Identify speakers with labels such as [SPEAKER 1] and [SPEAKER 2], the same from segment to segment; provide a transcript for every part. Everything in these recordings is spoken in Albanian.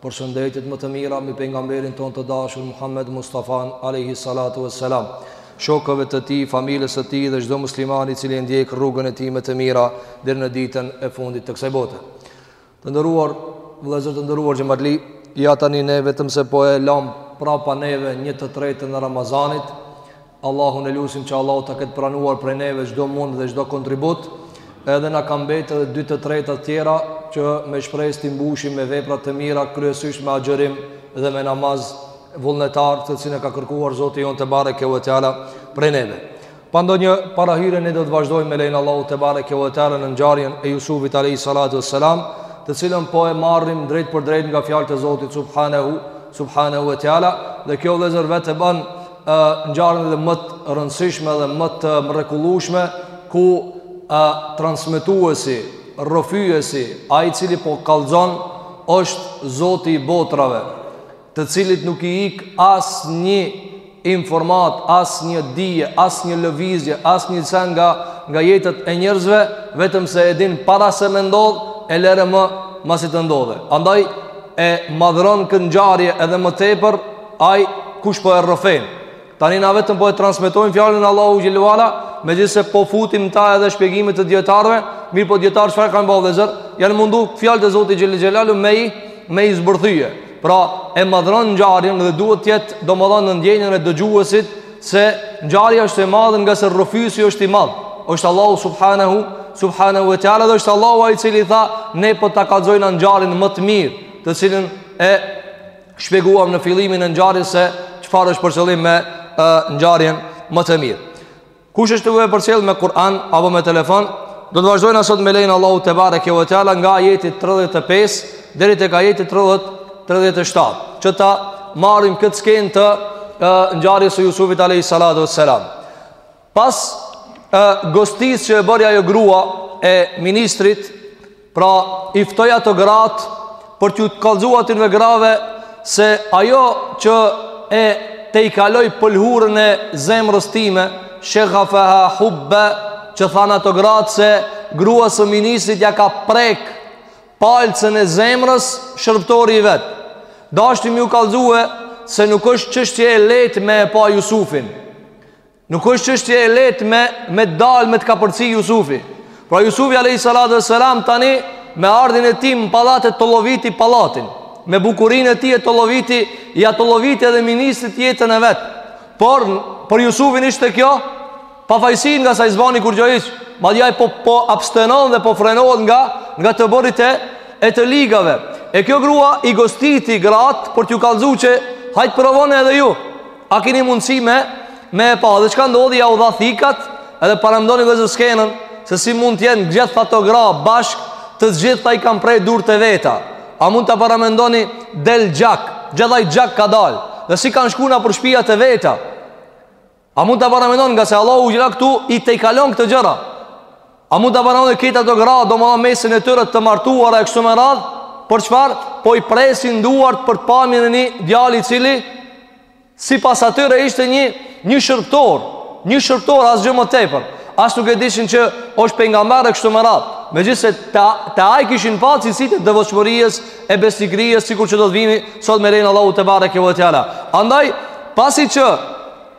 [SPEAKER 1] Përshëndetjet më të mira mbi pejgamberin tonë të dashur Muhammed Mustafan alayhi salatu vesselam, shokëve të tij, familjes së tij dhe çdo muslimani i cili e ndjek rrugën e tij me të mira deri në ditën e fundit të kësaj bote. Të nderuar vëllezër të nderuar xhematli, ja tani ne vetëm se po e lamë prapa neve një të tretën e Ramazanit, Allahun e lusim që Allahu ta ketë pranuar prej neve çdo mund dhe çdo kontribut. Edhe na ka mbetë edhe dy të treta të tjera që me shpresë t'i mbushim me vepra të mira, kryesisht me agjërim dhe me namaz vullnetar, të cilin e ka kërkuar Zoti jonë te bareke ve teala prej neve. Pa ndonjë parahyrje ne do të vazhdojmë me lejen e Allahut te bareke ve teala në ngjarjen e Jusufit alayhi salatu wassalam, të cilën po e marrim drejtpërdrejt nga fjalët e Zotit subhanahu subhanahu ve teala, dhe kjo vëllezër vetëm e bën ngjarjen edhe më të rëndësishme dhe më të mrekullueshme ku transmetuesi, rrëfyesi, ai i cili po kallxon është Zoti i botrave, të cilit nuk i ikë asnjë informatë, asnjë dije, asnjë lëvizje, asnjë skenë nga nga jetët e njerëzve, vetëm se e din para se me ndodh, e lëre më mbasi të ndodhe. Andaj e madhëron këtë ngjarje edhe më tepër Ai kush po e rrëfen. Tani na vetëm po e transmetojmë fjalën e Allahut xhelle ve ala, megjithëse po futim në ta edhe shpjegime të dietarëve, mirëpo dietarët çfarë kanë bë vëllezër? Janë mundu fjalët e Zotit xhelle xhelaluhu me i me i zbërthye. Pra e madhëron ngjarjen dhe duhet të jetë domosdo në ndjenjën e dëgjuesit se ngjarja është e madhe ngase rrëfyesi është i madh. Është Allahu subhanahu subhanahu wa taala dhe është Allahu ai i cili tha ne po ta kallzojmë ngjarjen më të mirë, të cilën e Shpjeguam në fillimin e ngjarjes se çfarë është për qëllim me ngjarjen më të mirë. Kush është duke përcjell me Kur'an apo me telefon, do të vazhdojmë sot me lejen e Allahut te bareke ve teala nga ajeti 35 deri tek ajeti 30 37. Që ta marrim këtë skenë të ngjarjes së Jusufit alayhi salatu wassalam. Pas e, gostisë që e bëri ajo gruaja e ministrit, pra i ftoi ato gratë për t'ju kallzu atyne grave se ajo që e tejkaloi pëlhurën e zemrës time, shegafeha hubbe, që thanë ato gratë se gruas së ministrit ja ka prek palcën e zemrës shërbëtori i vet. Dashti me ju kallzue se nuk është çështje e lehtë me e pa Jusufin. Nuk është çështje e lehtë me me dal me të kapërci Jusufi. Pra Jusufi alayhi salatu wassalam tani me ardhjen e tij në pallat e tolloviti pallatin. Me bukurinë e tij e tolloviti, ja tolloviti edhe ministrit jetën e vet. Por për Jusufin ishte kjo pafajsi ngase ai s'bani kurgjë hiç. Madje ai po po abstenon dhe po frenohet nga nga të bërit e e të ligave. E kjo grua i gostiti gratë për t'ju kallzu që hajt provoni edhe ju. A keni mundësi me me e pa dhe çka ndodhi jau dha thikat edhe paramendoni vllezër skenën se si mund të jenë gjithë ato gra bashkë të gjitha i kanë pre durt e veta a mund ta paramendoni del gjak gjithë ai gjak ka dal dhe si kanë shku nëpër shpia të veta a mund ta paramendoni ngase Allahu xhele këtu i tejkalon këto gjëra A mund ta paramendoni këtë ato gra, domethënë në mesin e tyre të martuara e kështu me radhë, për çfarë, po i presin duart për pamjen e një djali i cili, sipas atyre ishte një, një shërbëtor, një shërbëtor asgjë më tepër, as nuk e dishin që është pejgamber e kështu me radhë, megjithëse te, te ai kishin pa cilësitë e devotshmërijës, e besnikërijës, sikur që do të vini, sot me lejen e Allahut tebareke ve teala. Andaj, pasi që,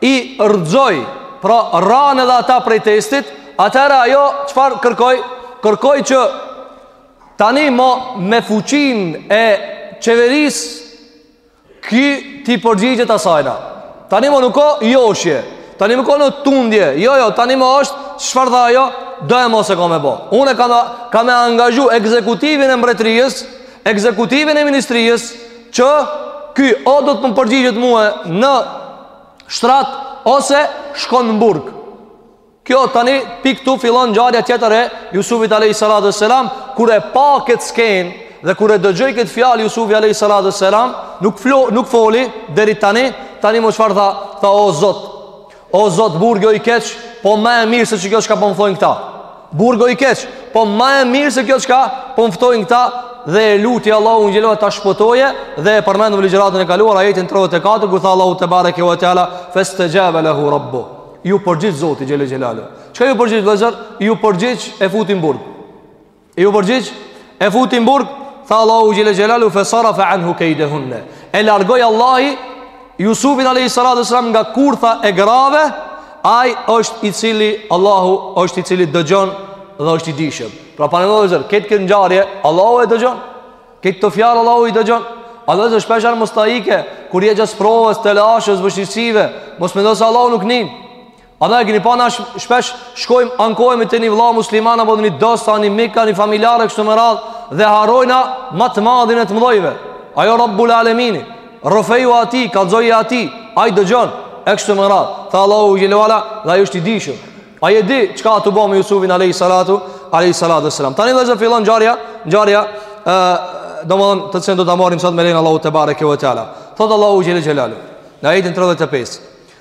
[SPEAKER 1] i rrëzoj, pra ranë edhe ata prej testit, atëherë ajo çfarë kërkoi? Kërkoi që tani më me fuqinë e qeverisë ky t'i përgjigjet asajna. Tani më nuk ka joshje, tani më ka në tundje. Jo, jo, tani më është çfarë tha ajo? Do e mos e kam me bë. Unë kam me angazhu ekzekutivin e mbretërisë ekzekutivin e ministrijës që ky o do të më përgjigjet mua në shtrat ose shkon në burg. Kjo tani pik ktu fillon ngjarja tjetër e Jusufit alayhis salatu selam kur e pa kët skenë dhe kur e dëgjoi kët fjalë Jusufi alayhis salatu selam nuk flo, nuk foli deri tani tani më çfarë tha tha o zot O zot burgu o i keq, po më e mirë se çka kjo çka po m'ftojnë këta. Burgu o i keq, po më e mirë se kjo çka po m'ftojnë këta dhe e luti Allahun xhele ve ala ta shpëtojë dhe e përmendëm në ligjëratën e kaluar ajetin 34 ku tha Allahu tebareke ve teala festexhabe lehu rabbuhu ju përgjigj zoti xhele xhelaluhu çka ju përgjigj vllezër ju përgjigj e futi në burg E ju përgjigj, e futi në burg, tha Allahu xhele xhelaluhu fa sarafa anhu kaydahun. E largoi Allahu Jusufin alayhi salatu selam nga kurtha e grave, ai është i cili Allahu është i cili dëgjon dhe është i dijshëm. Pra pra vllezër, krejt këtë ngjarje Allahu e dëgjon. Krejt kto fjalë Allahu i dëgjon. A vllezër shpeshherë mustaike kur je gjatë sprovës telashes vështirësive, mos mendo se Allahu nuk nin. A dhe e kini pa na shpesh shkojmë ankojmë te një vla muslimana po dhe një dosta, një mika, një familjare kështu me radhë dhe harrojna ma të madhin e të mdhojve. Ai o rabbul alemini, rrëfeju ati, kallxoj ati, ai dëgjon, e kështu me radhë. Tha Allahu xhelle ve ala dhe ai është i dishëm. Ai e di çka u bo me Jusufin alejhi salatu, alejhi salatu ve selam. Tani dhe ze fillon ngjarja, ngjarja, e, domethënë të cilën do ta marrim sot me lejen Allahut tebareke ve teala. Thotë Allahu xhelle ve ala, në ajetin 35.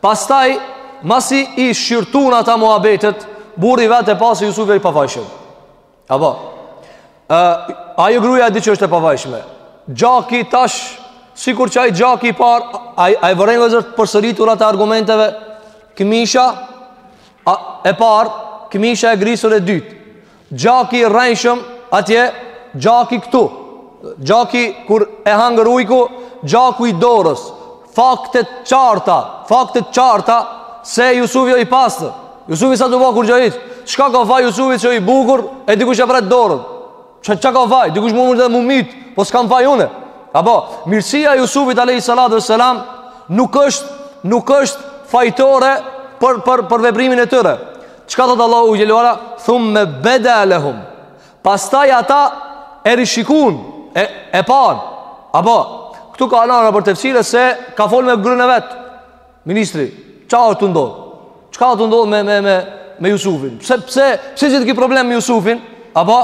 [SPEAKER 1] Pastaj, masi i shqyrtun ata muhabetet, burri i vet e pa se Jusufi a i pafajshëm. Apo, e, ajo gruja e di që është e pafajshme. Gjaki tash, sikur që ai gjaki i par, a, a i vëreni vllezër të përsëriturat e argumenteve, këmisha a, e par, këmisha e grisur e dytë. Gjaki i rrenjshëm atje, gjaki këtu. Gjaki kur e hangër ujku, gjaku i dorës. Fakte t'qarta, fakte t'qarta se Jusufi o i pastër. Jusufi s'ka ba kurgjo hiç. Çka ka faj Jusufi që o i bukur e dikush e vret dorën. Ça, ça ka faj, dikush mu mërë dhe mu mitë, po s'kam faj une. Apo, mirësia e Jusufit alejhi salatu ve selam nuk është, nuk është fajtore për, për, për veprimin e tyre. Çka thot Allahu xhelle ve ala? Thumme beda lehum. Pastaj ata e rishikun, e, e pan. Apo, këtu ka nëpër tefsire se ka fol me grun e vet. Ministri, ça asht tu ndodh? Çka asht tu ndodh me, me, me, me Jusufin? Pse, pse, pse gjithë ki problem me Jusufin? Apo,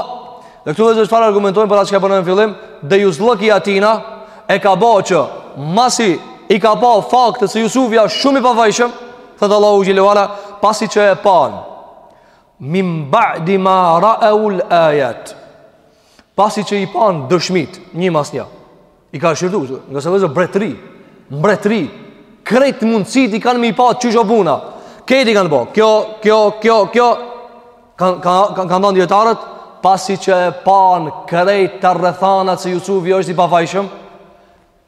[SPEAKER 1] dhe këtu dhe zë farë argumentojnë për atë çka po thojnë n'fillim, dejuzllëki atina e ka bo që masi i ka pa faktet se Jusufi asht shumë i pafajshëm, Thot Allahu xhelle ve ala, pasi që e panë, min ba'di ma ra'ul ajet, pasi që i panë dëshmit, një mas një, i ka shqyrtu, ngase vllezër mbretri, mbretri, krejt mundësit i kanë me i pa qysh o puna, krejt i kanë bo, kjo, kjo, kjo, kjo, kanë ka, ka, kanë thonë dijetarët, pasi që e panë krejt rrethanat se Jusufi është i pafajshëm,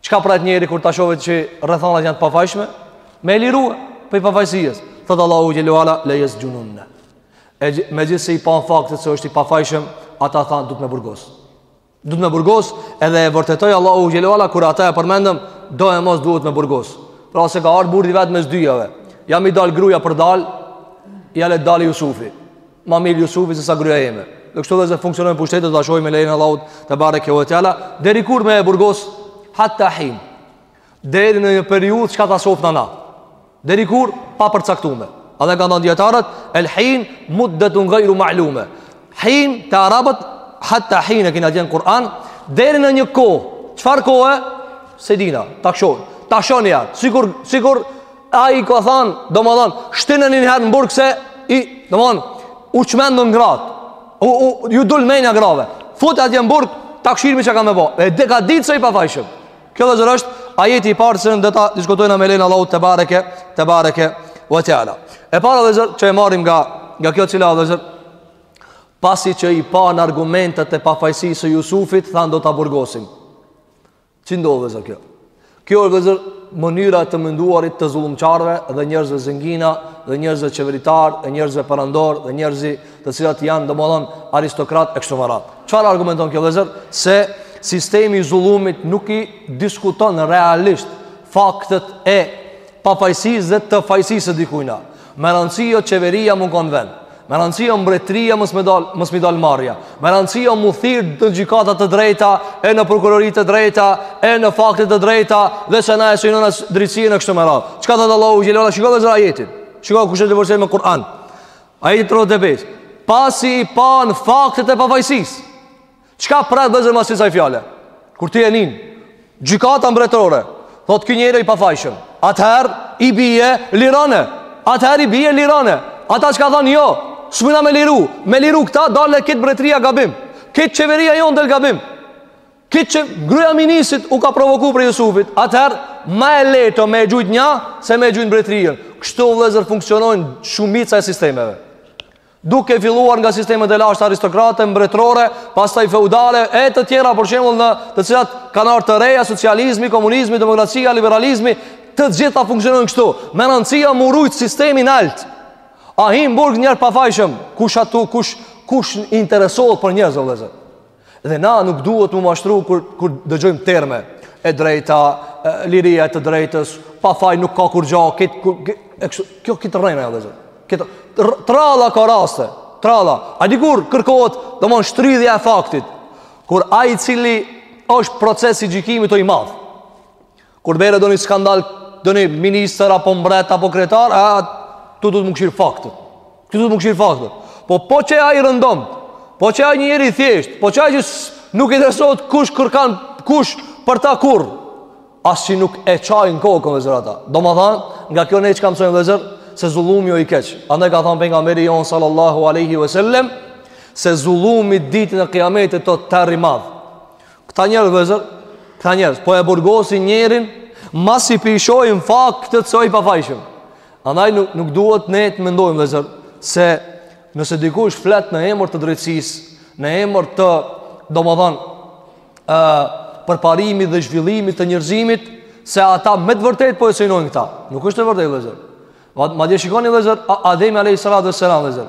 [SPEAKER 1] Çka pret njeri kur ta shohë që rrethanat janë të pafajshme? Me e liru prej pafajësies. Thot Allahu xhelle ve ala lejesxhununne. E megjithëse i panë faktet se është i pafajshëm, ata thanë duhet me e burgos. Duhet me e burgos, edhe e vërtetoi Allahu xhelle ve ala kur ata e përmendëm, doemos duhet me e burgos. Pra se ka ardhur burri i vet mes dyjave. Ja me i dal gruaja për dal, ja le dalë Jusufi. Ma mirë Jusufi se sa gruja jeme. Dhe kështu vllezër funksionojnë pushtetet ta shohim me lejen e Allahut tebareke ve teala deri kur me e burgos hatta hin. Deri në një periudhë çka ta shohim na. Deri kur papërcaktume. A dhe kanë thënë dijetarët el hin muddatun ghayru ma'lume. Hin te arabët hatta hin e kina edhe në Kur'an deri në një kohë. Çfarë kohë? S'e dina, ta shohim. Ta shohim ja, sikur sikur Ai ka thanë, domethanë, shtineni njëherë në burg se, i, domethanë, u çmendën gratë, u, u, ju dul menja grave, futi atje në burg, ta kshirim çka me bo, edhe ka ditë se i pafajshëm. Kjo vllezër është, ajeti i parë, se ne do ta diskutojmë me lejen e Allahut tebareke, tebareke ve teala. E para vllezër, që e marrim nga, nga kjo cila vllezër, pasi që i panë argumentet e pafajsisë së Jusufit, thanë do ta burgosim. Si ndodh vllezër kjo? Kjo është vllezër mënyra të menduarit të zullumqarve dhe njerëzve zengina dhe njerëzve qeveritarë dhe njerëzve perandorë dhe njerëzve të cilat janë domethanë aristokratë e kështu me radhë. Çfarë argumenton kjo vllezër? Se sistemi i zullumit nuk i diskuton realisht faktet e pafajsisë dhe të fajsisë së dikujna. Me rëndësi o qeveria me kon n'vend Me rëndësi o mbretëria mos me i dal, dal marrja Me rëndësi o m'u thirr në gjykata të drejta E në prokurori të drejta E në fakte të drejta Dhe se na e synona drejtësinë e kështu me radhë Çka thotë Allahu xhele ve ala Shiko vllezër ajetin Shiko kushe të vërse me Kur'an Ajeti tridhjetë e pesë Pasi i panë faktet e pafajsisë Çka pret vllezër mas ksaj fjale? Kur ti e nin, gjykata mbretërore, thotë ky njeri i pafajshëm. Atëherë i bie lirone. Atëherë i bie lirone. Ata çka thon jo, s'muna me liru. Me liru këta del kit mbretëria gabim. Kit qeveria jon del gabim. Kit gruja e ministrit u ka provoku prej Jusufit, atëherë ma e lehtë o me e gjujt nja se me e gjujt mbretërinë. Kështu vllezër funksionojnë shumica e sistemeve. duke filluar nga sistemet e lashta aristokrate, mbretërore, pastaj feudale e të tjera për shembull në të cilat kanë ardhur të reja socializmi, komunizmi, demokracia, liberalizmi, të gjitha funksionojnë kështu. Me rëndësi a m'u rujt sistemi nalt. A hi në burg njeri i pafajshëm, kush atu, kush, kush interesohet për njerëz, vllezër. Dhe na nuk duhet m'u mashtru kur, kur dëgjojmë terme E drejta, e, liria e të drejtës Pa faj nuk ka kurgja kit, kur, kit, e, kështu, Kjo kit rrena vllezër Kitë, t'rralla ka raste T'rralla A din kur kërkohet domethanë shtrydhja e faktit Kur ai i cili është procesi i gjykimit o i madh Kur bëhet ndonjë skandal Ndonjë ministër apo mbret apo kryetar Aty duhet m'u kshir faktet Këtu duhet m'u kshir faktet Po po qe ai rëndomtë Po qe ai njeri i thjeshtë Po qe ai që nuk interesohet kush kërkan Kush për ta kurrë As që nuk e çajnë kokën vllezër ata Domethanë nga kjo ne çka msojmë vllezër Se zullumi o i keq Andaj ka thanë pejgamberi jonë sallallahu aleyhi ve sellem Se zullumi ditën e kiametit o terr i madh Këta njerëz vllezër, këta njerëz po e burgosin njerin, masi p'i shojnë faktet se o i pafajshëm. Andaj nuk, nuk duhet ne të mendojmë vllezër se nëse dikush flet në emër të drejtësisë, në emër të, domethanë, përparimit dhe zhvillimit të njerëzimit, se ata me të vërtetë po e synojnë këta. Nuk është e vërtetë vllezër. Madje shikoni vëllezër, Ademi alayhi salatu wassalam vëllezër,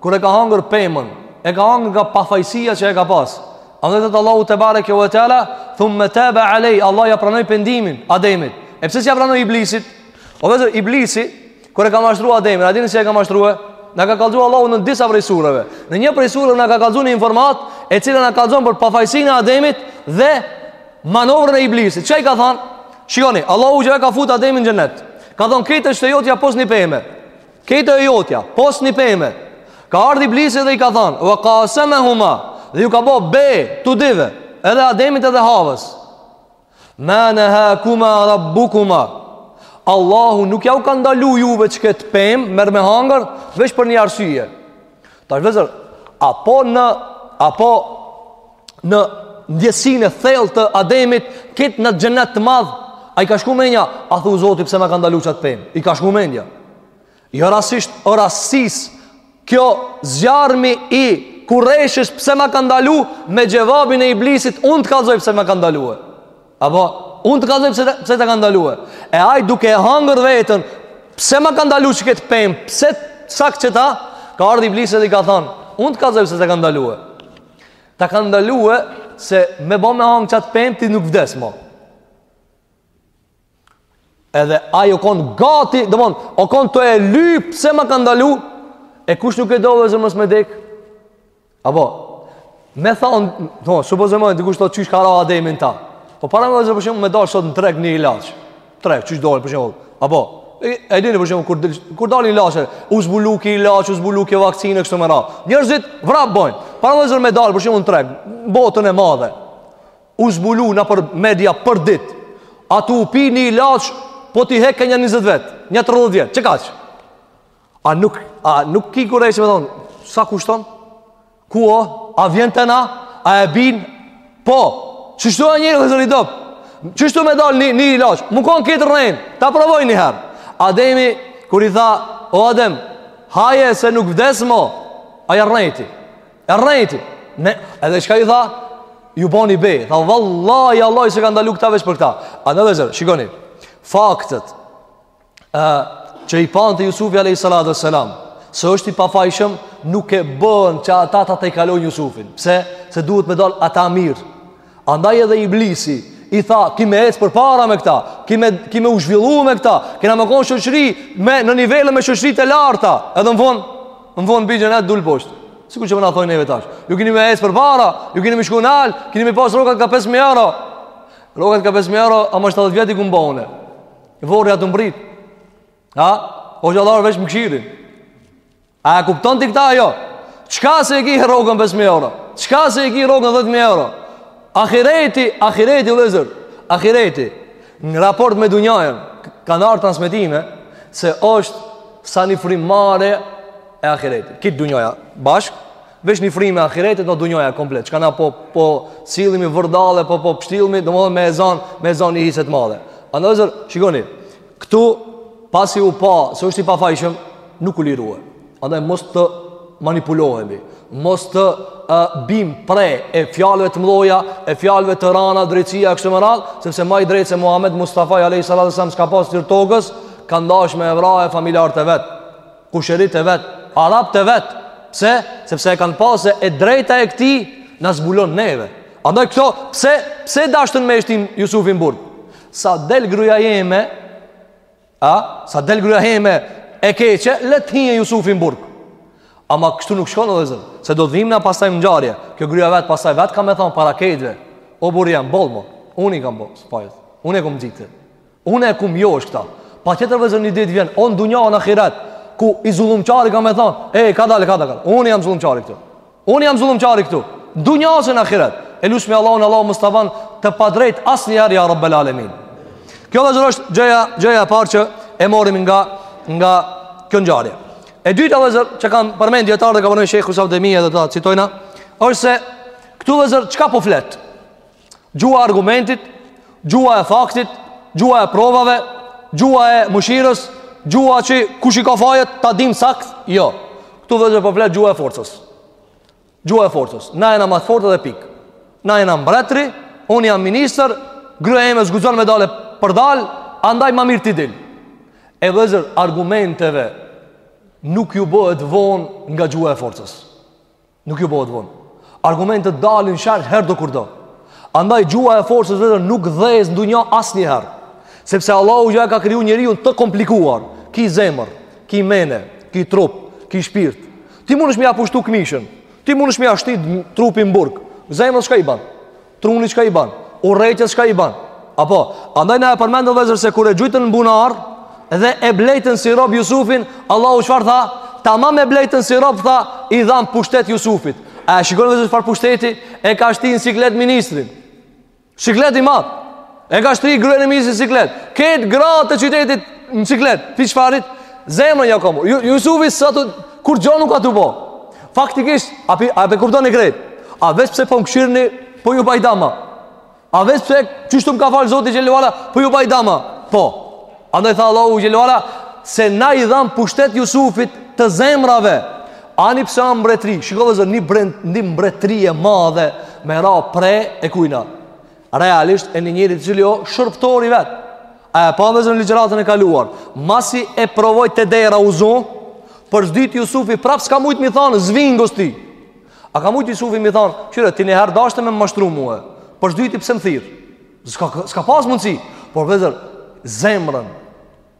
[SPEAKER 1] kur e ka hangër pemën, e ka hangër nga pafajësia që e ka pas. Andaj tha Allahu tebareke ve teala, thumma taba alay, Allah ja pranoi pendimin Ademit. E pse s'ja pranoi Iblisit? O vëllezër, Iblisi kur e ka mashtru Ademin, a dini si e ka mashtru? Na ka kallzu Allahu në disa prej sureve. Në një prej sureve na ka kallzu një informatë e cila na kallzon për pafajësinë e Ademit dhe Manovrën e iblisit Ça i ka than? Shikoni, Allahu që e ka fut Ademin në xhennet Ka thonë, kejt është e jotja pos një peme Kejt o e jotja, pos një peme Ka ardhë iblisi dhe i ka thonë Ve kasemehuma Dhe ju ka bo be, të dyve Edhe ademit edhe havës Ma nehakuma rabbukuma Allahu nuk ja u ka ndalu juve çket pemë Merë me hangër, veç për një arsye Tash vllezër Apo në Apo në ndjesinë e thellë të Ademit, kejt n'at xhenet të madh. A i ka shku menja, a thu Zoti pse ma ka ndalu çat pemë? I ka shku menja. Jo rastësisht o rastis kjo, zjarrmi i kurreshtjes pse ma ka ndalu me xhevabin e iblisit, unë të kallzoj pse ma ka ndalu. Apo unë të kallzoj pse pse ta ka ndalu. E ai duke e hangër veten, pse ma ka ndalu çket pemë? Pse sakt çeta? Ka ardh iblisi dhe i ka thënë, unë të kallzoj pse ta ka ndalu. Ta ka ndalu se me bo me hangër qat pemë ti nuk vdes mo. Edhe ai o kon gati, domethon, o kon tu e lyp pse ma ka ndalu, e kush nuk e do vllezër mos me dek? Apo, me thonë, no, supozojmë, dikush thotë qysh ka ra Ademi n'ta. Po parameno vllezër për shembull me dal sot në treg një ilaç. Treg, qysh dalin për shembull. Apo, e, e dini për shembull kur del, kur dalin ilaçe, u zbulu ky ilaç, u zbulu kjo vaksinë kështu me radhë. Njerëzit vrap bojnë. Parameno vllezër me dal për shembull në treg, botën e madhe. U zbulu napër media për ditë. A tu u pi një ilaç, po t'i hek nja 20 vjet, nja 30 vjet. Çka? A nuk, a nuk ki kurreshtje me thonë, sa kushton? Ku o? A vjen te na? A e bin? Po, qështu o njeri vllezër, i dobt. Qështu me dal një, një ilaç? Mun kon kejt rrenë, ta provoj një herë. Ademi, kur i tha, o Adem, haje se nuk vdes mo, ai e rrejti. E rrejti. Ne, edhe çka i tha, ju boni be. Tha, vallahi, Allahi s'e ka ndalu këta veç për këta. Andaj vllezër, shikoni, faktet, ë që i panë te Jusufi alejhi salatu selam se është i pafajshëm nuk e bën që ata ta tejkalojnë Jusufin pse se duhet me dal ata mirë andaj edhe iblisi i tha ki me ec përpara me këta ki me ki me u zhvillu me këta kena me kon shoqëri me në nivele me shoqëri të larta edhe në fund në fund bijen atëdul poshtë sikur që më na thonë neve tash ju keni me ec përpara ju keni me shku nalt keni me pas rrogat ka 5000 euro rrogat ka 5000 euro ama 70 vjet i ke humb ore Vorja të mbrit. Ha? O gjallar veç mëshirin. A e kupton ti këta ajo? Çka se e ki rrogën 5000 euro? Çka se e ki rrogën 10000 euro? Ahireti, ahireti vëllazër, ahireti në raport me dunjajën kanë ardh transmetime se është sa një frymëmarrje e ahiretit. Krejt dunjaja bashkë, Veç një frymë e ahiretit ë dunjaja komplet Çka na po, po sillimi vërdale Po po pështillmi Domethënë me e zanë Me e zanë një hise t'madhe Andaj vllezër Shikoni Këtu Pasi u pa Se është i pafajshëm Nuk u lirue Andaj mos të manipulohemi Mos të a, bim pre E fjalëve të mdhoja E fjalëve të rana Drejtësia kështu me radhë Sepse ma i drejtë se Muhamed Mustafaja alejhi salatu selam S'ka pas fytyrës tokës Kanë dash me e vra e familjarët e vetë Kushërit e vet, arabt e vet. Pse? Sepse e kanë pasë e drejta e këtij na zbulon neve. Andaj këto, pse pse dashtën me e shti Jusufin n'burg? Se del gruja jeme, a? Se del gruja jeme e keqe, le të hije Jusufi n'burg. Ama kështu nuk shkon edhe zot, se do dhimbna pastaj në ngjarje. Kjo gruja vet pastaj vet ka me thon para krejtve. O burrë jem boll mo. Unë i kam bo, fajt. Unë e kam nxitë. Unë e kum josh këta. Patjetër vllezër një ditë vjen, o në dunja, o në ahiret, kur zullumqari ka me thonë, e, kadalë, kadalë, unë jam zullumqari këtu. Unë jam zullumqari këtu. Dunja ose në ahiret. E lusim Allahun Allahu, mos t'na bën të padrejt asnjëherë, ja rabbel alemin. Kjo vllezër është gjëja, gjëja e parë që e marrim nga, nga kjo ngjarje. E dyta vllezër që kanë përmend dijetarët dhe ka përmend Shejhu Saadi e dhe ta citojna, është se këtu vllezër çka po flet? Gjuha e argumentit, gjuha e faktit, gjuha e provave, gjuha e mëshirës, gjuha që kush i ka fajet ta dim sakt, jo. Këtu vllezër po flet gjuha e forcës. Gjuha e forcës. Na jena ma të fortë dhe pikë. Na jena mbretri, unë jam ministër, gruja jeme s'guxon me dalë e përdalë, andaj ma mirë ti dil. E vllezër argumenteve nuk ju bëhet vonë nga gjuha e forcës. Nuk ju bëhet vonë. Argumentet dalin shesh herëdo kurdo. Andaj gjuha e forcës vllezër nuk dhez n'dunja asnjëherë. Sepse Allahu e ka kriju njeriun të komplikuar. Ki zemër, ki mene, ki trup, ki shpirt. Ti mundesh me ia pushtu këmishën. Ti mundesh me ia shti trupin n'burg. Zemrës çka i bën? Truni çka i ban? Urrejtja çka i ban? Apo, andaj na e përmend vllezër se kur e gjujtën në bunar dhe e blejtën si rob Jusufin, Allahu çfarë tha? Tamam e blejtën si rob tha, i dhan pushtet Jusufit. A e shikoni vllezër çfarë pushteti? E ka shti n'siklet ministrin. Siklet i madh. E ka shti gruen e ministrit n'siklet. Krejt gratë e qytetit në siklet. Ti çfarit? Zemra Jakubit. Jusufi s kurgja nuk a tu bo. Faktikisht, a pe kuptoni krejt. A veç pse po m'kshirni, po ju baj dama. A veç pse qështu m'ka fal Zoti xhelala, po ju baj dama. Po. Andaj tha Allahu xhelala se na i dhan pushtet Jusufit të zemrave. Ani pse an mbretri, shikoj vllezër një mbret, një mbretri e madhe me ra pre e kujna. realisht e një njeri i cili o shërbtori vet. A e patë vllezër ligjëratën e kaluar, masi e provoj të dera u zu, për s'dyti Jusufi prapë s'ka mujtë m'i thanë, s'vij ngo ti. A ka mujtë Jusufi m'i thanë, qyre, ti një herë deshte me më mashtru mue, për s'dyti pse më thirr. S'ka, s'ka pas mundësi, por vllezër, zemrën,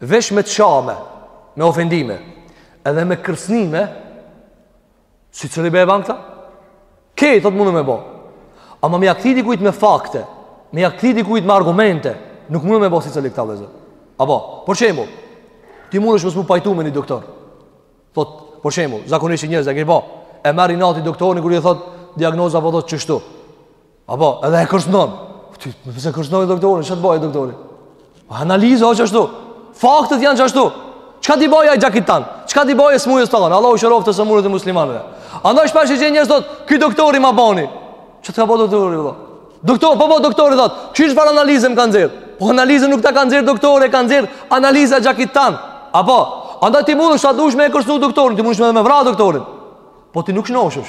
[SPEAKER 1] Veç me shamje, me ofendime, edhe me kërcënime, secili e ban këta? Krejt mundu me bë. Ama me ja kthy dikujt me fakte, me ja kthy dikujt me argumente, nuk mundu me bë secili këta vllezër. Apo, për shembull, ti mundesh mos m'u pajtu me një doktor. Thot, për shembull, zakonisht njerëzit qe po. E marrin inat doktorin kur i thot diagnoza apo thot qështu. Apo, edhe e kërcnon. Ti, po pse kërcnon e doktorin, çka t'baj doktori? Po, analiza o qashtu. Faktet janë qashtu. Çka t'i baj ai gjakit tand? Çka t'i baj ai smujës tande? Allahu shëroftë të sëmurët e muslimanëve. Andaj shpesh e gjenë njerëz thotë, ky doktori ma bani. Çka të ka bërë doktori, vëlla? Doktor, po po doktori thot, qysh çfarë analizën ka nxjerr. Po analizën nuk ta ka nxjerr doktori, ka nxjerr analiza e gjakit tand. Apo, andaj ti mundesh sa dush me e kërcënu doktorin, ti mundesh edhe me vra doktorin. Po ti nuk shnoshesh.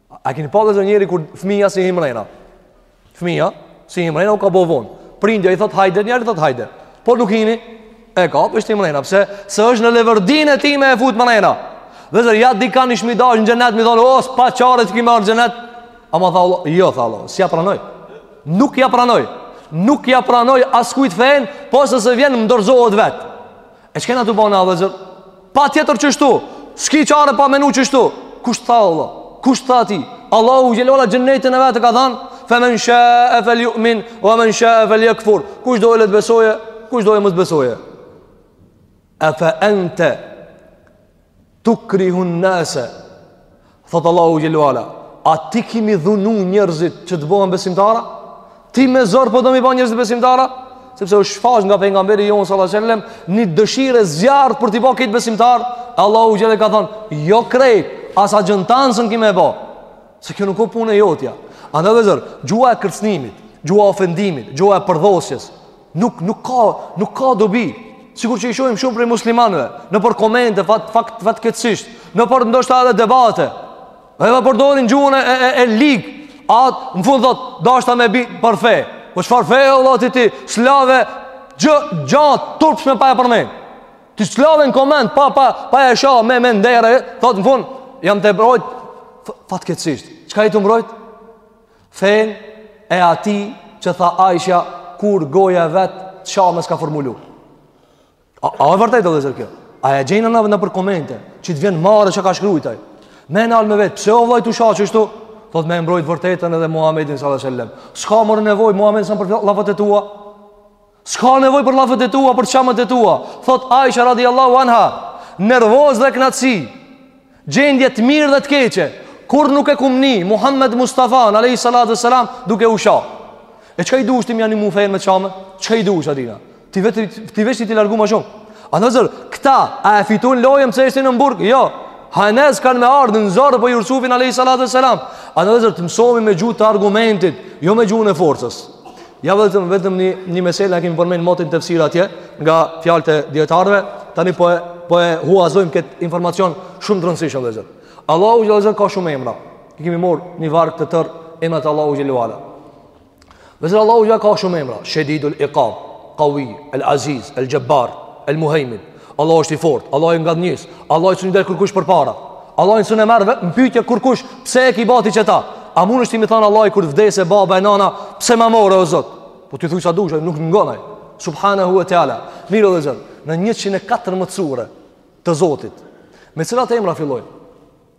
[SPEAKER 1] A keni pa vllezër njeri kur fëmija s'hin mrena? Fëmija s'hin mrena u ka bo vonë. Prindja i thot hajde, njeri thot hajde. Por nuk hini, e ka e shtin mrena. Pse, se është në leverdin e tij me e fut mrena. Vllezër, ja dikanë me shti në xhenet, m'i thonë, o pa çare që ki me ardh n'xhenet. Ama tha, jo, tha, Allah, s'ja pranoj. Nuk ja pranoj. Nuk ja pranoj askujt fenë, po qe se s'vjen me m'dorzohet vetë. E çka jena tu ba na vllezër? Patjetër qështu, s'ki çare pa menu qështu. Kush të tha Allah? Kush të tha ti? Allahu xhelala xhennetin e vetë ka than, fe men shae fel jumin, ue men shae fel jekfur. Kush dojë le të besoje, kush dojë mos besoje. E fe ente, Tukrihun nase Thot Allahu xhelle ue ala A ti ki me i dhunu njerëzit që të bëhen besimtara? Ti me zor po do me i ba njerëzit besimtara? Sepse u shfaq nga pejgamberi jonë salallahu alejhi ue selem Një dëshirë e zjarrtë për t'i ba këta besimtarë E Allahu xhelle ue ala ka thonë Jo krejt, as axhën tan s'un ki me e ba Se kjo nuk o punë e jotja Andaj vëllezër, gjuha e kërcnimit Gjuha e ofendimit, gjuha e përdhosjes Nuk nuk ka nuk ka dobi. Sikur që i shohim shumë prej muslimanëve, nëpër komente fat fat fatkeqësisht, nëpër ndoshta edhe debate. Edhe përdorin gjuhën e e, e ligë. A, në fund thot, dashta me bi për fe. Po çfarë fe o vëllai ti? S'lave gjë gja t'turpshme pa e përmend. Ti s'lave në koment pa pa pa e sha me me nder, thot në fund jam tu e mbrojt fatkeqësisht. Çka je tu mbrojt? Fenë e atij që tha Aisha kurrë goja e vet t'shame s'ka formulu. A, a e vërtetë vëllezër kjo? A e gjen në, nëpër komente që të vjen marre çka shkrujt ai? Me e nal me e vet, pse o vlla je tu sha qeshtu Thot me e mbrojt t'vërtetën edhe Muhammedin sallallahu alaihi wasallam. S'ka more nevojë Muhammedi sallallahu alaihi wasallam për llafet e tua. S'ka nevoj për llafet e tua, për t'shamet e tua. Thot Aisha radiallahu anha, nervozë dhe knaqsi, gjendje të mirë dhe të keqe, kurrë nuk e kom ni, Muhammed Mustafan alejhi salatu ue selam, duke u sha. E çka i duhesh ti me ja nimu fenë me t'shame? Çka i duhesh atina? Ti vetë ti veç je tu i largu më shumë. Andaj vëllezër, këta a e fitun lojën pse e shtinë në burg? Jo. Hanez kanë me ardhë në zor për Jusufin alejhi salatu selam. Andaj vëllezër të mësohemi me gjuhë të argumentit, jo me gjuhën e forcës. Ja vetëm vetëm një një meselë na kemi përmend moti n'tefsir atje nga fjalët e dijetarëve, tani po e po e huazojmë këtë informacion shumë të rëndësishëm vëllezër. Allahu xhelle ue ala ka shumë emra. I kemi marrë një varg të tërë emrat e Allahut xhelle ue ala. Vëllezër Allahu xhelle ue ala ka shumë emra, Shedidul Iqab, Qawi, El Aziz, El Jabbar, El Muhaymin. Allahu është i fortë, Allahu ngadhnjyes, Allahut s'un i del kërkush përpara, Allahun s'un e merr në pytje kërkush, pse e ki ba ti qeta, a munesh ti me i thanë Allahut kur të vdes, baba e nana, pse ma more o zot, po ti thuj sa dush, nuk t'ngon ai, subhanehu ue teala, mirë o vëllezër, në 114 sure të zotit, me cilat emra fillojnë,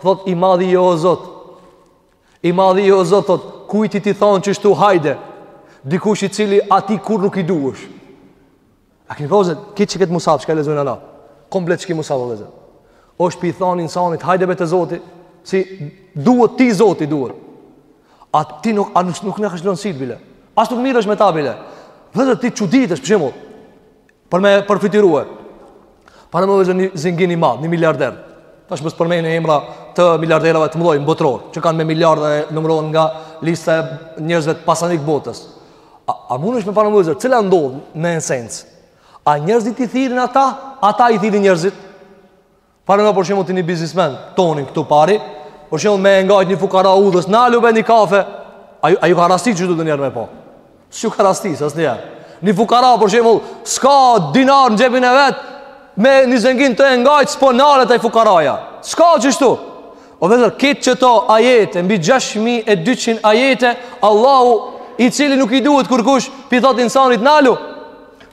[SPEAKER 1] Thot i madhi jon Zot I madhi jon Zot thot Kujt tu i thonë qështu hajde Dikush i cili ati kur nuk i duhesh A keni pa vllezër Krejt qeket musaf çka lexojnë ala Komplet qeky musaf vllezër osht pi thonë insanit hajde be te Zoti S'i duhet ti zoti duhet A ti nuk, a nuk, nuk në kështë lënësit bile As nuk mirresh me ta bile Vllezër ti çuditesh për shembull Për me përfytyrue. Paramendo vllezër një zingin i madh, një miliarder. Tash mos përmend emra të miliarderëve të mëdhenj botëror, që kanë me miliardë e numërohen nga lista e njerëzve të pasanik botës. A, a mundesh me paramendu vllezër çka ndodh në esencë? A njerëzit i thirrin ata, ata i thirrin njerëzit? Paramendo për shembull ti një biznismen tonin këtu pari Për shembull me e ngajt një fukara udhës Nalu be një kafe A ju, a ju ka rastit ndonjëherë me pa S'ju ka rastit, së asë njerë Një fukara për shembull S'ka dinar në xhepin e vet Me një zengin tu e ngajt S'po nalet te fukaraja S'ka qështu O vllezër, krejt qeto ajete Mbi 6200 ajete Allahu i cili nuk i duhet kërkush Pi thot insanit nalu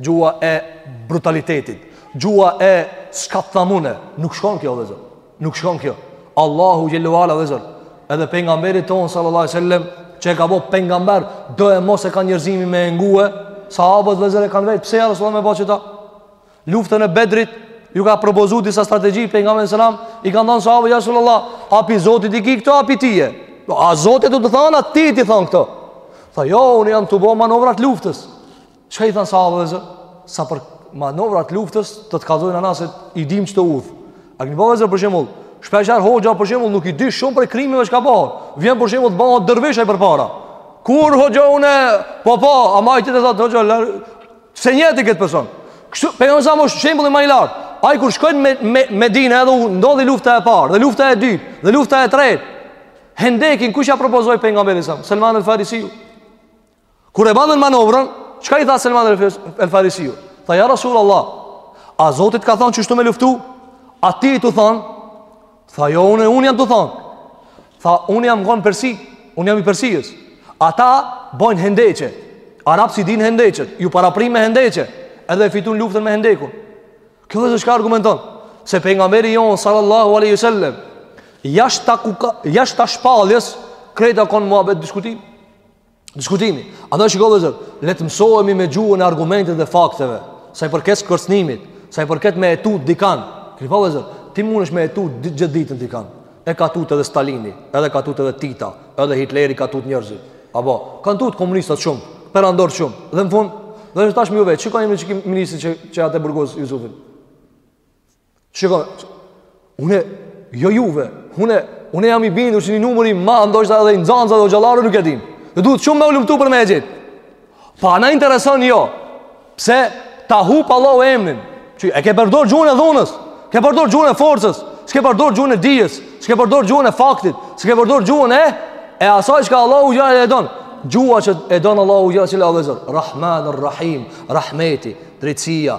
[SPEAKER 1] Gjuha e brutalitetit, gjuha e shkatlamune, nuk shkon kjo vllezër, nuk shkon kjo. Allahu xhelle ve ala vllezër, edhe pengamberit tonë sallallahu sallem, që e ka bo pengamber, do e mos e ka njërzimi me e ngue, sahabët vllezër e kanë vet, pse ja Resulallah e bo qeta? Luftën e bedrit, ju ka propozu disa strategi, pengamberi sallam, i kanë thonë sahabët, ja Resulallah, a pi Zotit i ki këto, a pi teje. Po, a Zoti tu të than, a ti tu i thonë këto. Tha, jo, unë jam tu bo manovrat luftës. Çka i thanë sahabët vllezër? Sa për manovrat luftës të të kallzojmë na se i dim qeto. A keni pa vllezër për shembull, shpeshherë hoxha për shembull nuk i di shumë për krimin që ka bërë. Vjen për shembull të bëhet dervish ai përpara. Kur hoxha unë po po, a majti të thotë hoxha s'e njeh ti këtë person? Kështu pejgamberi salam osht shembulli më i lart. Ai kur shkoi me me Medinë edhe u ndodhi lufta e parë, dhe lufta e dytë, dhe lufta e tretë. Hendekin kush ja propozoi pejgamberit salam? Salman al-Farisiu. Kur e banën manovrën, çka i tha Selman el Farisiju? Tha, ja Rasul Allah, a Zoti t'ka thonë qështu me luftu? A ti je tu thonë? Tha, jo, unë, unë jam tu thonë. Tha, unë jam kon n'Persi, unë jam i Persisë. Ata bojnë hendeqe, arabët s'i dinë hendeqet, ju paraprim me hendeqe, edhe e fitun luftën me hendekun. Kjo vllezër çka argumenton, se pengamberi jonë, sallallahu aleyhi sallem, jashta, ku ka, jashta shpalljes, krejt a konë muhabet diskutim. Diskutimi. Andaj shikoni vllezër, le të mësohemi me gjuhën e argumenteve dhe fakteve, sa i përket kërcënimit, sa i përket me e tut dikan. Keni pa vllezër, ti mundesh me e tut gjithë ditën dikan. E ka tut edhe Stalini, edhe ka tut edhe Tita, edhe Hitleri ka tut njerëzit. Apo, kanë tut komunistat shumë, perandor shumë. Dhe në fund, dhe tash më ju vetë, shikoni me çikim ministrin që e pat burgos Jusufin. Shiko, une, jo juve, une, une jam i bindur që një numër i madh, ndoshta edhe i nxansave nuk e din. Dhe duhet shumë me hulumtu për me e gjet. Pa, na intereson jo, pse ta hup Allahu emnin, që e ke përdor gjuhën e dhunës, ke përdor gjuhën e forcës, s'ke përdor gjuhën e dijes, s'ke përdor gjuhën e faktit, s'ke përdor gjuhën e, e asaj çka Allahu xhelle e don. Gjuha që e don Allahu xhelle e don, Rahman, Rahim, Rahmeti, drejtësia,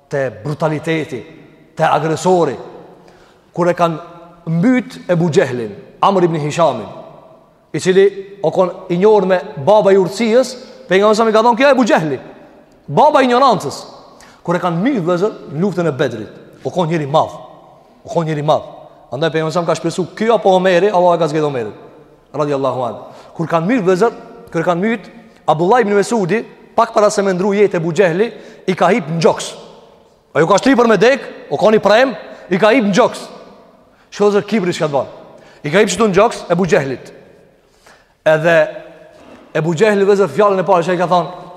[SPEAKER 1] te brutaliteti, te agresori, kur e kanë mbyt Ebu Xhehlin, Amr ibn Hishamin, i cili o kon i njohur me baba i urtësisë, pengamberi alejhi selam i ka thonë, ky o Ebu Xhehli, baba i injorancës, kur e kanë mbyt vëllezër, në luftën e Bedrit, o kon njeri i madh, o kon njeri i madh, andaj pengamberi alejhi selam ka shpresu, ky apo Omeri, Allahu e ka zgjedh Omerin, Radiallahu anhu. Kur e kanë myt vëllezër, kur e kanë myt, Abdullah ibn Mesudi, pak para se me ndru jetë Ebu Xhehli, i ka hip në gjoks. Ai u ka shtri për me dek, o kon i prem, i ka hip në gjoks. Shiko vëllezër kibri çka të ban. I ka hip kështu në gjoks Ebu Xhehlit. Edhe Ebu Xhehli vëllezër fjalën e parë që i ka thonë,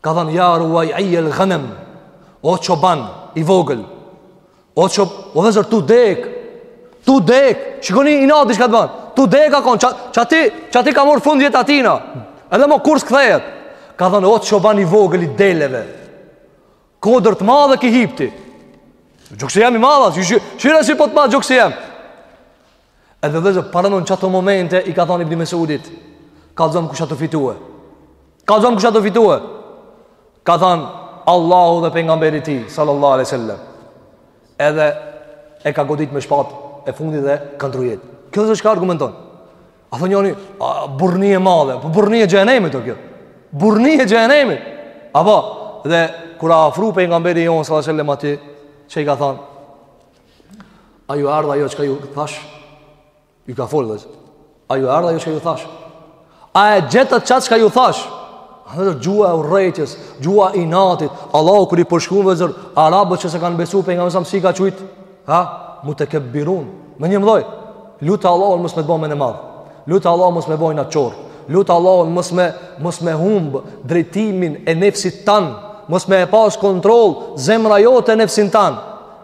[SPEAKER 1] Ka thënë ja ruvej'i el ganem O çoban i vogël O çob O vëllezër tu dek Tu dek Shikoni inati çka të ban Tu dek a kon Qaty qaty ka mor fund jeta e tijna Edhe mo kurrë s'kthehet Ka thënë o çoban i vogël i deleve Kodër të madhe ki hip ti Gjoksi jem i madh Shihe si po thot i madh gjoksi jem Edhe vëllezër, paramendo në qato momente, i ka thonë Ibni Mesudit, ka thonë kush a tu fitue. Ka thonë kush a tu fitue. Ka thonë, Allahu dhe pengamberi i tij, sallallahu alai sallam. Edhe e ka godit me shpatë e fundit dhe ka ndru jetë. Kjo vëllezër çka argumenton. A thotë njoni, burrni e madhe, po burrni e xhehenemit o kjo. Burrni e xhehenemit. Apo, dhe kur u afru pengamberi jonë, sallallahu alai sallam, aty, çka i ka thonë, A ju ardh ajo çka ju thash? Ju ka folë dhe A ju ardh ajo çka ju thash? A e gjetët qatë çka ju thash? Vëllezër gjuha e urrejtjes, gjuha e inatit, Allahu kur i përshkrun vëllezër, arabët që s'e kanë besu pengamberin alejhi selam si i ka qujt, ha, mutekebbirun, mendjemdhoj, lute Allahun mos me të bo mendjemadh, lute Allahun mos me bo inatçor, lute Allahun mos me, mos me humb drejtimin e nefsit tan, mos me e pas kontroll zemra jote nefsin tan,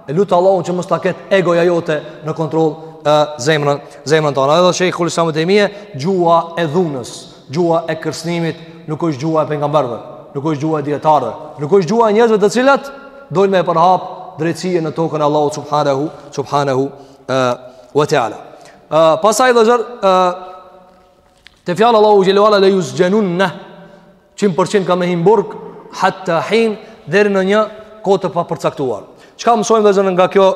[SPEAKER 1] E lute Allahun që mos ta ketë egoja jote në kontroll e zemrën, zemrën tone. Edhe Shejhul Islam Ibn Tejmije, gjuha e dhunës, gjuha e kërcënimit nuk është gjuha e pejgamberëve, nuk është gjuha e dijetarëve, nuk është gjuha e njerëzve të cilët dojnë me e përhap drejtësinë në tokën e Allahut subhanahu subhanahu wa taala. Pastaj vëllezër Te fjala Allahu xhelle ve ala la yusjanunna 100% ka me hi n'burg hatta hin deri në një kohë të papërcaktuar. Çka mësojmë vllezër nga kjo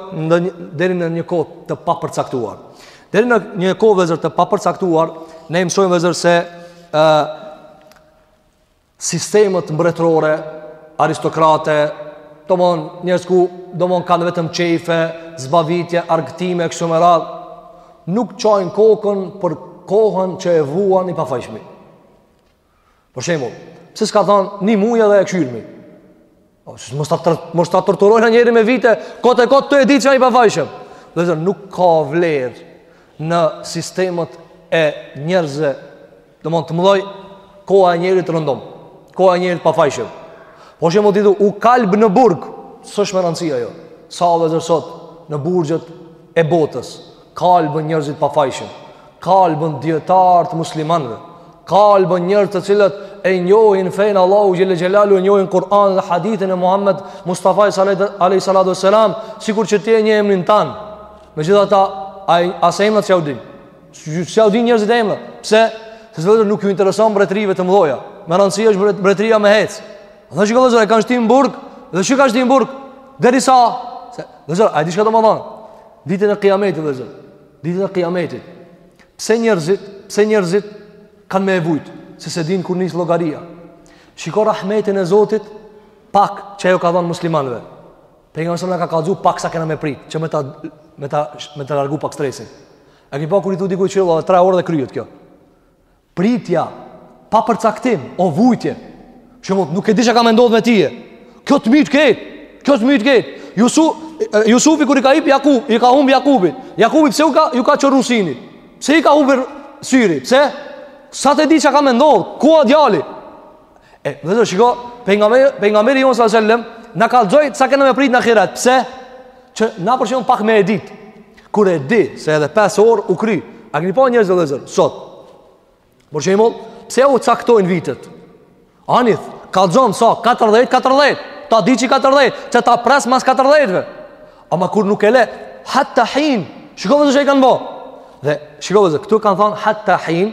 [SPEAKER 1] deri në një kohë të papërcaktuar. Deri në një kohë vllezër të papërcaktuar, ne mësojmë vllezër se ë sistemet mbretërore, aristokrate, domethënë njerëz ku domethënë kanë vetëm çejfe, zbavitje, argëtime kështu me radhë, nuk çajnë kokën për kohën që e vuan i pafajshmi. Për shembull, pse s'ka thanë një muaj edhe e kqyrmi? Mos ta mos ta torturojnë njerin me vite, kot e kot tu e ditë që â i pafajshëm. Vllezër nuk ka vlerë në sistemet e njerëzve. Domethënë të mëdhaj koha e njerit të rëndomtë. Koha e njerit të pafajshëm. Për shembull tu u kalb në burg, s'është me rëndësi ajo. Sa vllezër sot në burgjet e botës, kalben njerëz të pafajshëm. kalben dijetarë të muslimanëve, kalben njerëz të cilët e njohin fenë e Allahut xhelle xhelaluhu, e njohin Kur'anin dhe hadithin e Muhammed Mustafasë alejhi salatu selam, sikur që ti e njeh emrin tand, megjithatë, as emrat s'jau dinë, s'jau dinë njerëzit emrat, pse, se vllezër nuk ju intereson mbretërive të mdhaja, me rëndësi është mbretria me hec, dhe shiko vllezër, e kanë shti në burg, dhe shiko e kanë shti në burg, derisa, vllezër, a e di çka domethanë, ditën e kiametit vllezër, Ditën e Kiametit. Pse njerëzit, pse njerëzit kanë me e vujt, se s'e dinë kur nis llogaria. Shiko rahmetin e Zotit pak që jau ka dhanë muslimanëve. Pejgamberi alejhi selam na ka kallzu pak sa kena me prit, që me ta me ta me ta largu pak stresin. A ke pa kur i thu dikujt vlla 3 orë dhe kryhet kjo. Pritja, pa përcaktim, o vujtje. Shembull, nuk e di çka ka me ndodhë me tije. Kjo të mytë krejt, kjo të mytë krejt. Jusu, Jusufi kur i ka hup Jakub, i ka humb Jakubit. Jakubi, pse ju ka, ju ka qorru syni? Pse i ka humb syri? Pse? Se s'e di çka ka me ndodhë? Ku a djali? E, vllezër shiko, Pejgamberi jonë alejhi selam, na kallzoi sa kena me prit në ahiret, pse? Që na për shembull pak me e ditë, kur e di se edhe 5 orë u kry, a keni pa njerëzit vllezër, sot, për shembull, pse u caktojnë vitet? Ani, kallzom sa, 40, 40, ta di që 40, që ta pres mas 40-ve, ama kur nuk e le, hatta hin, shiko vllezër çka i kanë bo, dhe shiko vllezër, këtu kanë thonë hatta hin,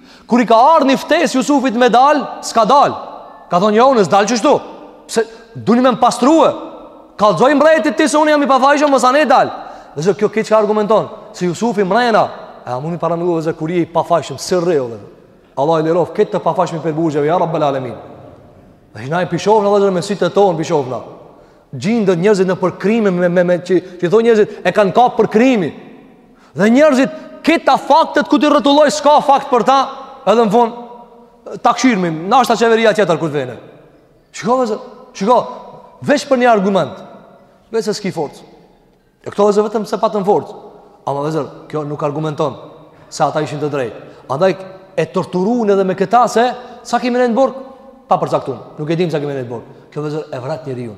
[SPEAKER 1] Kur i ka ardhur një ftesë Jusufit me dal, s'ka dal. Ka thonë jo, unë s'dal çështu. Pse duni me m'pastrue? Kallzoj mbretit ti se unë jam i pafajshëm, masanej dal. Vllezër kjo çka argumenton, se Jusufi mrena, a mundi para më duhet se kur i pafajshëm si rreu. Allahu i liroftë krejt të pafajshmit prej burgjeve, ja Rabbul Alamin. Dhe na pi shohim vallahi me sytë tonë pi shohim na. Gjinden njerëzit nëpër krime me me me që ti thonë njerëzit e kanë kap për krimi. Dhe njerëzit këta faktet ku ti rrotullojsh s'ka fakt për ta, edhe në fund ta këshirmi, na është ta qeveria tjetër kur të vene. Shiko, vllezër, shiko, veç për një argument, veç se s'ki forcë. E këto vllezër vetëm se patën forcë. Ama vllezër, kjo nuk argumenton se ata ishin të drejtë. Andaj e torturun edhe me këta se sa kemi me nejt burg, pa përcaktun, nuk e dim sa kemi me nejt burg. Kjo vllezër e vrat njeriun.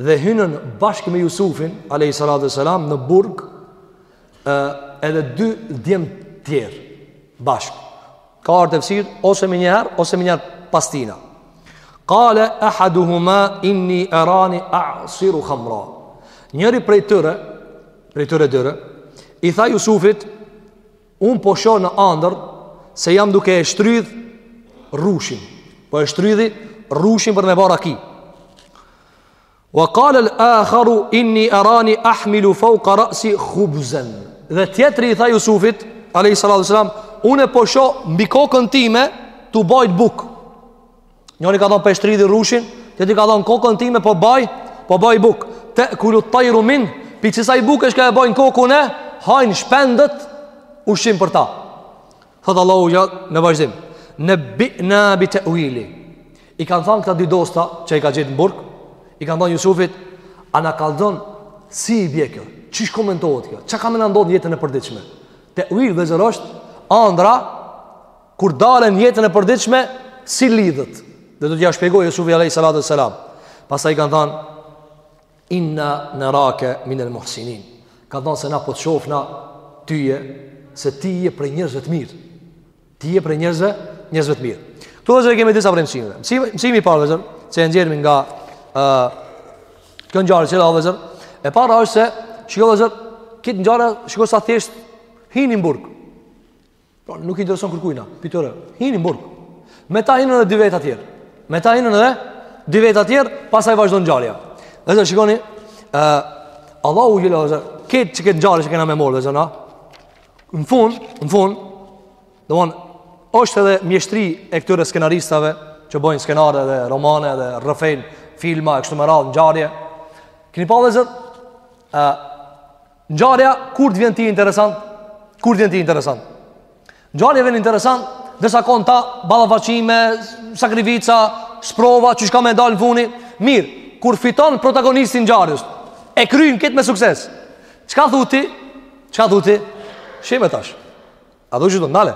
[SPEAKER 1] Dhe hynën bashkë me Jusufin, alejhi salatu ue selam, në burg, edhe dy djem tjerë, bashkë. Ka n'tefsir, ose me njëherë, ose me njëherë pastina. Kale ehaduhuma inni erani a'siru khamra. Njëri prej tyre, prej tyre dyve, i tha Jusufit, Unë po shoh në andër se jam duke e shtrydh rrushin. Po e shtrydhi rrushin për me ba raki. Wa qala al-akharu inni arani ahmilu fawqa ra'si khubzan. Dhe tjetri i tha Jusufit, alayhi salatu wasalam, unë po shoh mbi kokën time tu bajt buk. Njëri ka thanë po e shtrydhi rrushin, tjetri ka thanë n'kokën time po baj, po baj buk. Te'kulu tajru minh, pi qisaj buke çka e baj n'kokë unë e hajnë shpendët ushim për ta. Thotë Allahu ja në vazhdim. Nebbi'na bi te'uilihi. I kanë thanë këta dy dosta që i ka gjetë në burg, i kanë thanë Jusufit, a na kallzon si i bie kjo? Qysh komentohet kjo? Çka ka me na ndodh në jetën e përditshme? Te'uil vllezër osht andra Kur dal n'jetën e përditshme, si lidhet? Dhe do t'ja shpjegojë Jusufi alayhi salatu selam. Pastaj kanë thënë inna naraka min al-muhsinin. Kanë thanë se na po t'shofna tyje se ti je prej njerëzve të mirë. Ti je prej njerëzve, njerëzve të mirë. Ktu vllezër kemi disa prej mësimeve. Mësimi i parë vllezër, që e nxjerrim nga ë uh, kjo ngjarje vllezër, e para është se shiko vllezër, kit ngjarja shiko sa thjesht hini në burg. Po nuk i intereson kurkujna, pi tyre. Hini n'burg. Me ta hinë edhe dy veta të tjerë. Me ta hinë edhe dy veta të tjerë, pastaj vazhdon ngjarja. Vllezër shikoni, ë uh, Allahu xhele, këtë qikët ngjarje që kena me marrë, vllezër. Në fund, në fund, domthon është edhe mjeshtri e këtyre skenaristave që bëjnë skenare dhe romane dhe rrëfejnë filma e kështu me radhë ngjarje. Keni pa vllezër? ë uh, Ngjarja kur të vjen ti interesant? Kur të vjen ti interesant? Ngjarja vjen interesant, derisa ka n'ta ballafaqime, sakrifica, sprova qysh ka me dal në fun. Mirë, kur fiton protagonisti i ngjarjes, e kryen këtë me sukses. Çka thotë? Çka thotë? Shtimë tash. A do u nal e?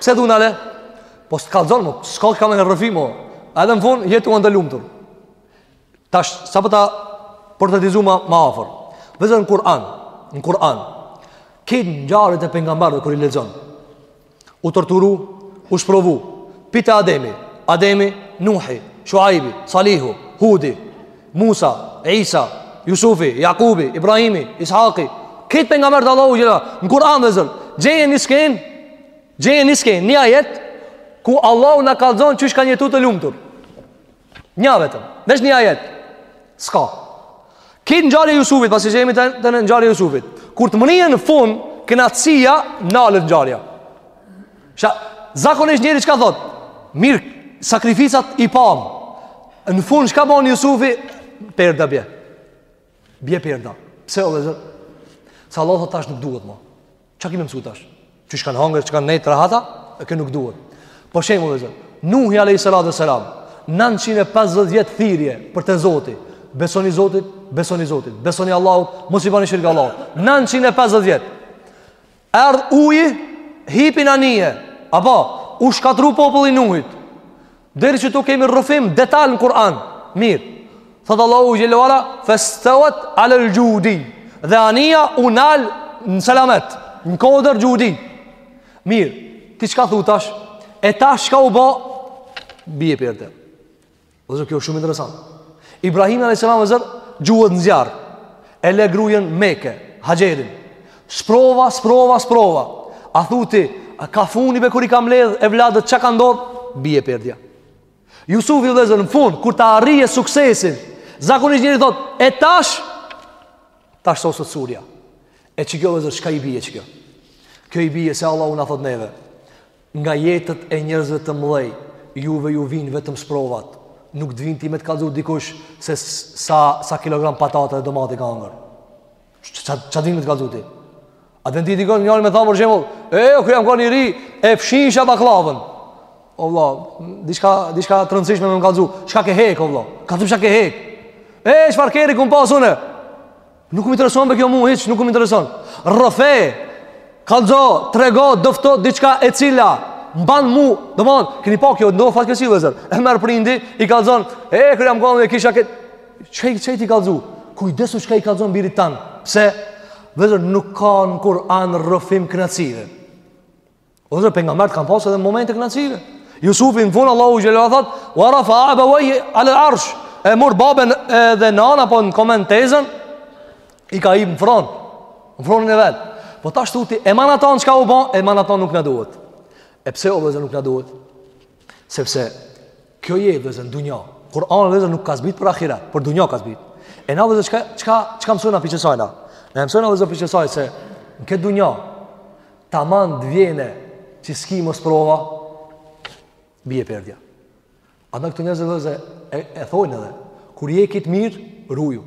[SPEAKER 1] Pse do u nal e? Po s'kallzon mo, s'ka çka me rrëfy mo. A edhe në fund jetuan të lumtur. Tash, sa për po ta portretizu ma, ma afër. Vllezër në Kur'an, në Kur'an, këto ngjarjet e pejgamberëve kur i lexon, u torturu, u sprovu, pi te Ademi, Ademi, Nuhi, Shuaibi, Salihu, Hudi, Musa, Isa, Jusufi, Jakubi, Ibrahimi, Ishaki, këta pejgamberë të Allahut xhela, në Kur'an vllezër, gjeje një skenë, gjeje një skenë, një ajet, ku Allahu na kallzon qysh kanë jetu të lumtur. Nja vetëm, veç një ajet S'ka Kitë ngjarja e Jusufit, pasi që jemi te, te ngjarja e Jusufit Kur të mrrije në fund, kënaqësia nalet ngjarja Shë, zakonisht njeri çka thot Mirë, sakrificat i pam
[SPEAKER 2] Në fund, çka bon Jusufi Perda bje Bje perda Pse o vllezër Se Allahu thot tash nuk duhet ma Ça kim me mësu tash? Qysh kanë hangër, qysh kanë nejt rahat, e kjo nuk duhet. Po shembull, vllezër, Nuhi a.s. 950 vjet thirrje për te Zoti. Besoni zotit, besoni zotit. Besoni Allahut, mos i bani shirk Allahut. 950 vjet. Erdh uji, hipin n'anije. Apo, u shkatru populli i Nuhit. Deri qetu kemi rrëfim detal në Kur'an. Mirë. Thot Allahu xhela ue ala fastawat ala al-judi. Dhe anija u nal në selamet, në kodër Xhudi. Mirë. Ti çka thu tash? E tash çka u ba? Bie perdja. O vllezër kjo shumë interesant. Ibrahim alayhis salam vllezër gjuhet në zjarr. E le grujen n'Mekë, Haxherin. Sprova, sprova, sprova. A thu ti, a ka funi be kur i ka mledh evladët çka ka ndodh? Bie perdja. Jusufi vllezër në fund kur ta arrije suksesin. Zakonisht njeri thot, e tash tash soset surja. E qikjo vllezër çka i bie qikjo? Kjo i bie se Allahu na thot neve. Nga jetët e njerëzve të mëdhej, juve ju vin vetëm sprovat. Nuk të vin ti me të kallzu dikush se sa sa kilogram patate dhe domate ka hangër. Ça t'vin me të kallzu ti? A të në ti dikon njërën me thanë për shemull E, o kur jam kan i ri E fshisha bakllavën O vla, diçka, diçka të rëndësishme me më kallzu Çka ke hek, o vla Qatë çka ke hek E, çfar kerri kom pas unë Nuk më intereson bre kjo mu, hiq, nuk më intereson Rrëfe Kallzo, trego, dëfto, diçka e cila M'ban mu, domethanë Keni pa kjo, ndodh fatkeqësisht vllezër E merr prindi, i kallzon E, kur jam kan e kisha këtë Çka, ç'je t'i kallzu? Kujdesu çka i kallzon birit tan. Pse vllezër nuk ka në Kur'an rrëfim kënaqësive. O vllezër pejgamberët kanë pasur edhe momente kënaqësive. Jusufi në fund Allahu xhela thot, "Wa rafa'a abawayhi 'ala al-'arsh." E mor babën edhe nanën apo në koment tezen i ka i në fron. Në fronin e vet. Po tash thu ti, "E manaton çka u bo? E manaton nuk na duhet." E pse o vllezër nuk na duhet? Sepse kjo jetë vllezër në dunja, Kurani vllezër nuk ka zbrit për ahira, për dunja ka zbrit. E na vllezër çka, çka, çka mësojna pi qësajna? Ne mësojna vllezër pi qësaj se në këtë dunja, taman të vjen e që s'ki më sprova, bje perdja. Andaj këta njerëz vllezër e, e thojnë edhe, kur je krejt mirë, ruju.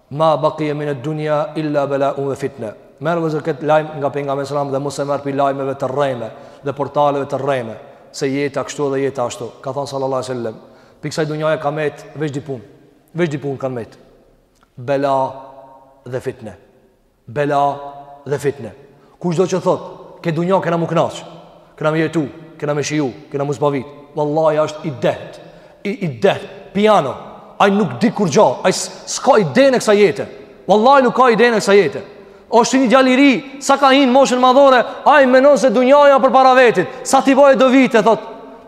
[SPEAKER 2] Ma baqiya min ad-dunya illa bala'un wa fitna. Merre vllezër këtë lajm nga pejgamberi sallallahu alajhi wasallam dhe mos e merr pi lajmeve të rreme dhe portaleve të rreme se jeta kështu dhe jeta ashtu. Ka thënë sallallahu alajhi wasallam, pi kësaj dunjaje ka met veç di punë. Veç di punë kanë met. Bela dhe fitne. bela dhe fitne. Kushdo që thot, kët dunja kena mu knaq, kena me jetu, kena me shiju, kena mu zbavit. Wallahi është i deht, i, i deht, pijan o, ai nuk di kurgjo, ai s'ka idenë e kësaj jete. Wallahi nuk ka idenë e kësaj jete. Osht një djalë i ri, sa ka hi në moshën madhore, ai menon se dunjaja përpara vetit, sa t'i bojë do vite, thot,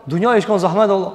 [SPEAKER 2] dunjaja i shkon zahmet, Allah.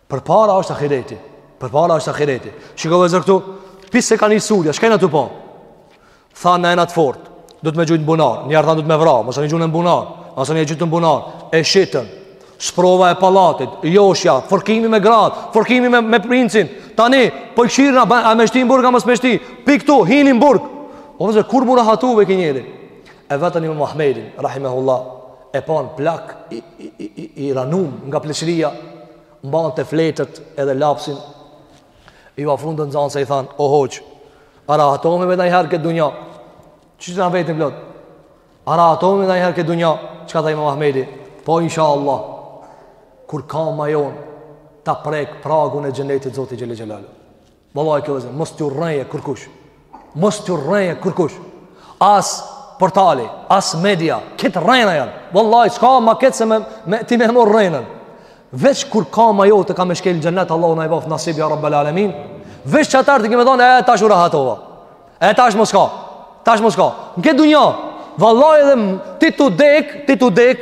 [SPEAKER 2] Përpara është ahireti. Përpara është ahireti. Shiko vllezër këtu, pi se ka nis surja, shkajnë atë po. Thanë inat fort, du të me gjujtë në bunar, njëri tha du të me vra, mësë një gjujtë në bunar, mësë një gjujtë në bunar, e shitën, sprova e pallatit, joshja, fërkimi me gratë, fërkimi me, me princin, tani, po i kshirin, a me shti në burg, a mos me shti, pi këtu, hini në burg. O vllezër, kur u rahatue ky njeri? E vetën imam Ahmedin, rahimehullah, e panë plak i, i, i, i, i ranum nga pleqëria, mbante fletët edhe lapsin, iu afrun do nxanës e i thanë, o hoxhë, a rahatomi ne ndonjëherë këtë dunja, që që na vetin plot, a rahatomi ne ndonjëherë këtë dunja, çka tha imam Ahmedi, po insha Allah, kur kama jonë ta prek pragun e xhenetit Zotit xhel-le xhelaluhu. Vallahi kjo vllezër, mos t'ju rrejë kurkush. Mos t'ju rrejë kurkush. As portali, as media, krejt rrena janë. Vallahi, s'ka ma keq se me, me ti me mor rrenën. Veç kur kama jote ka me shkel xhennet, Allahu na e baftë nasib, ja rabbel alemin. Veç qatëherë ti ki me thonë, e, tash u rahatova. E, tash mo s'ka. Tash mo s'ka. Në këtë dunja, vëllai edhe ti tu dek, ti tu dek,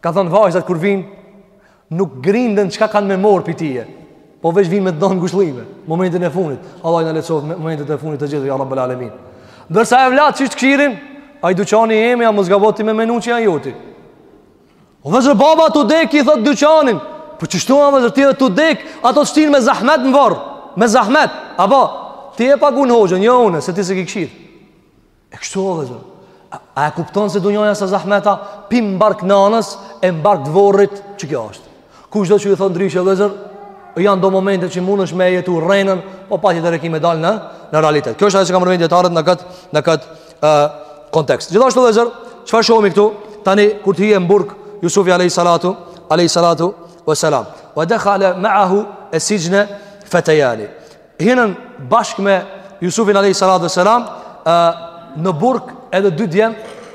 [SPEAKER 2] Ka thënë vajzat kur vin, nuk grindën çka kanë me mor pi teje. Po veç vin me të dhon ngushllime, momentin e fundit. Allahu na lehtësoftë momentet e fundit të gjithë ja Rabbul Alamin. Ndërsa evlat çish të kshirin, ai dyqani i emi a mos gabo ti me menu çi ai joti. O vllezër baba tu dek i thot dyqanin. Po çishtu a vllezër ti je tu dek, ata t'shtin me zahmet në varr, me zahmet. Apo ti e pagun hoxhën, jo unë, se ti s'e ke kshir. E kështu o vllezër. A, a e kupton se dunjaja sa zahmet a, pi n'bark t'nanës e n'bark t'vorrit qikjo është. Kushdo që ju thotë ndryshe vllezër, janë do momente që munesh me jetu rrenën, po patjetër e ki me dalë në, në realitet. Kjo është ajo çka rrëfejnë dijetarët në këtë, në këtë uh, kontekst. Gjithashtu vllezër, çfarë shohmi këtu, tani kur të hije n'burg, Jusufi alejhi, alejhi salatu ve selam. Ve dehale meahu es-sixhne fetejani. Hinën bashkë me Jusufin alejhi salatu ve selam në burg edhe dy djem,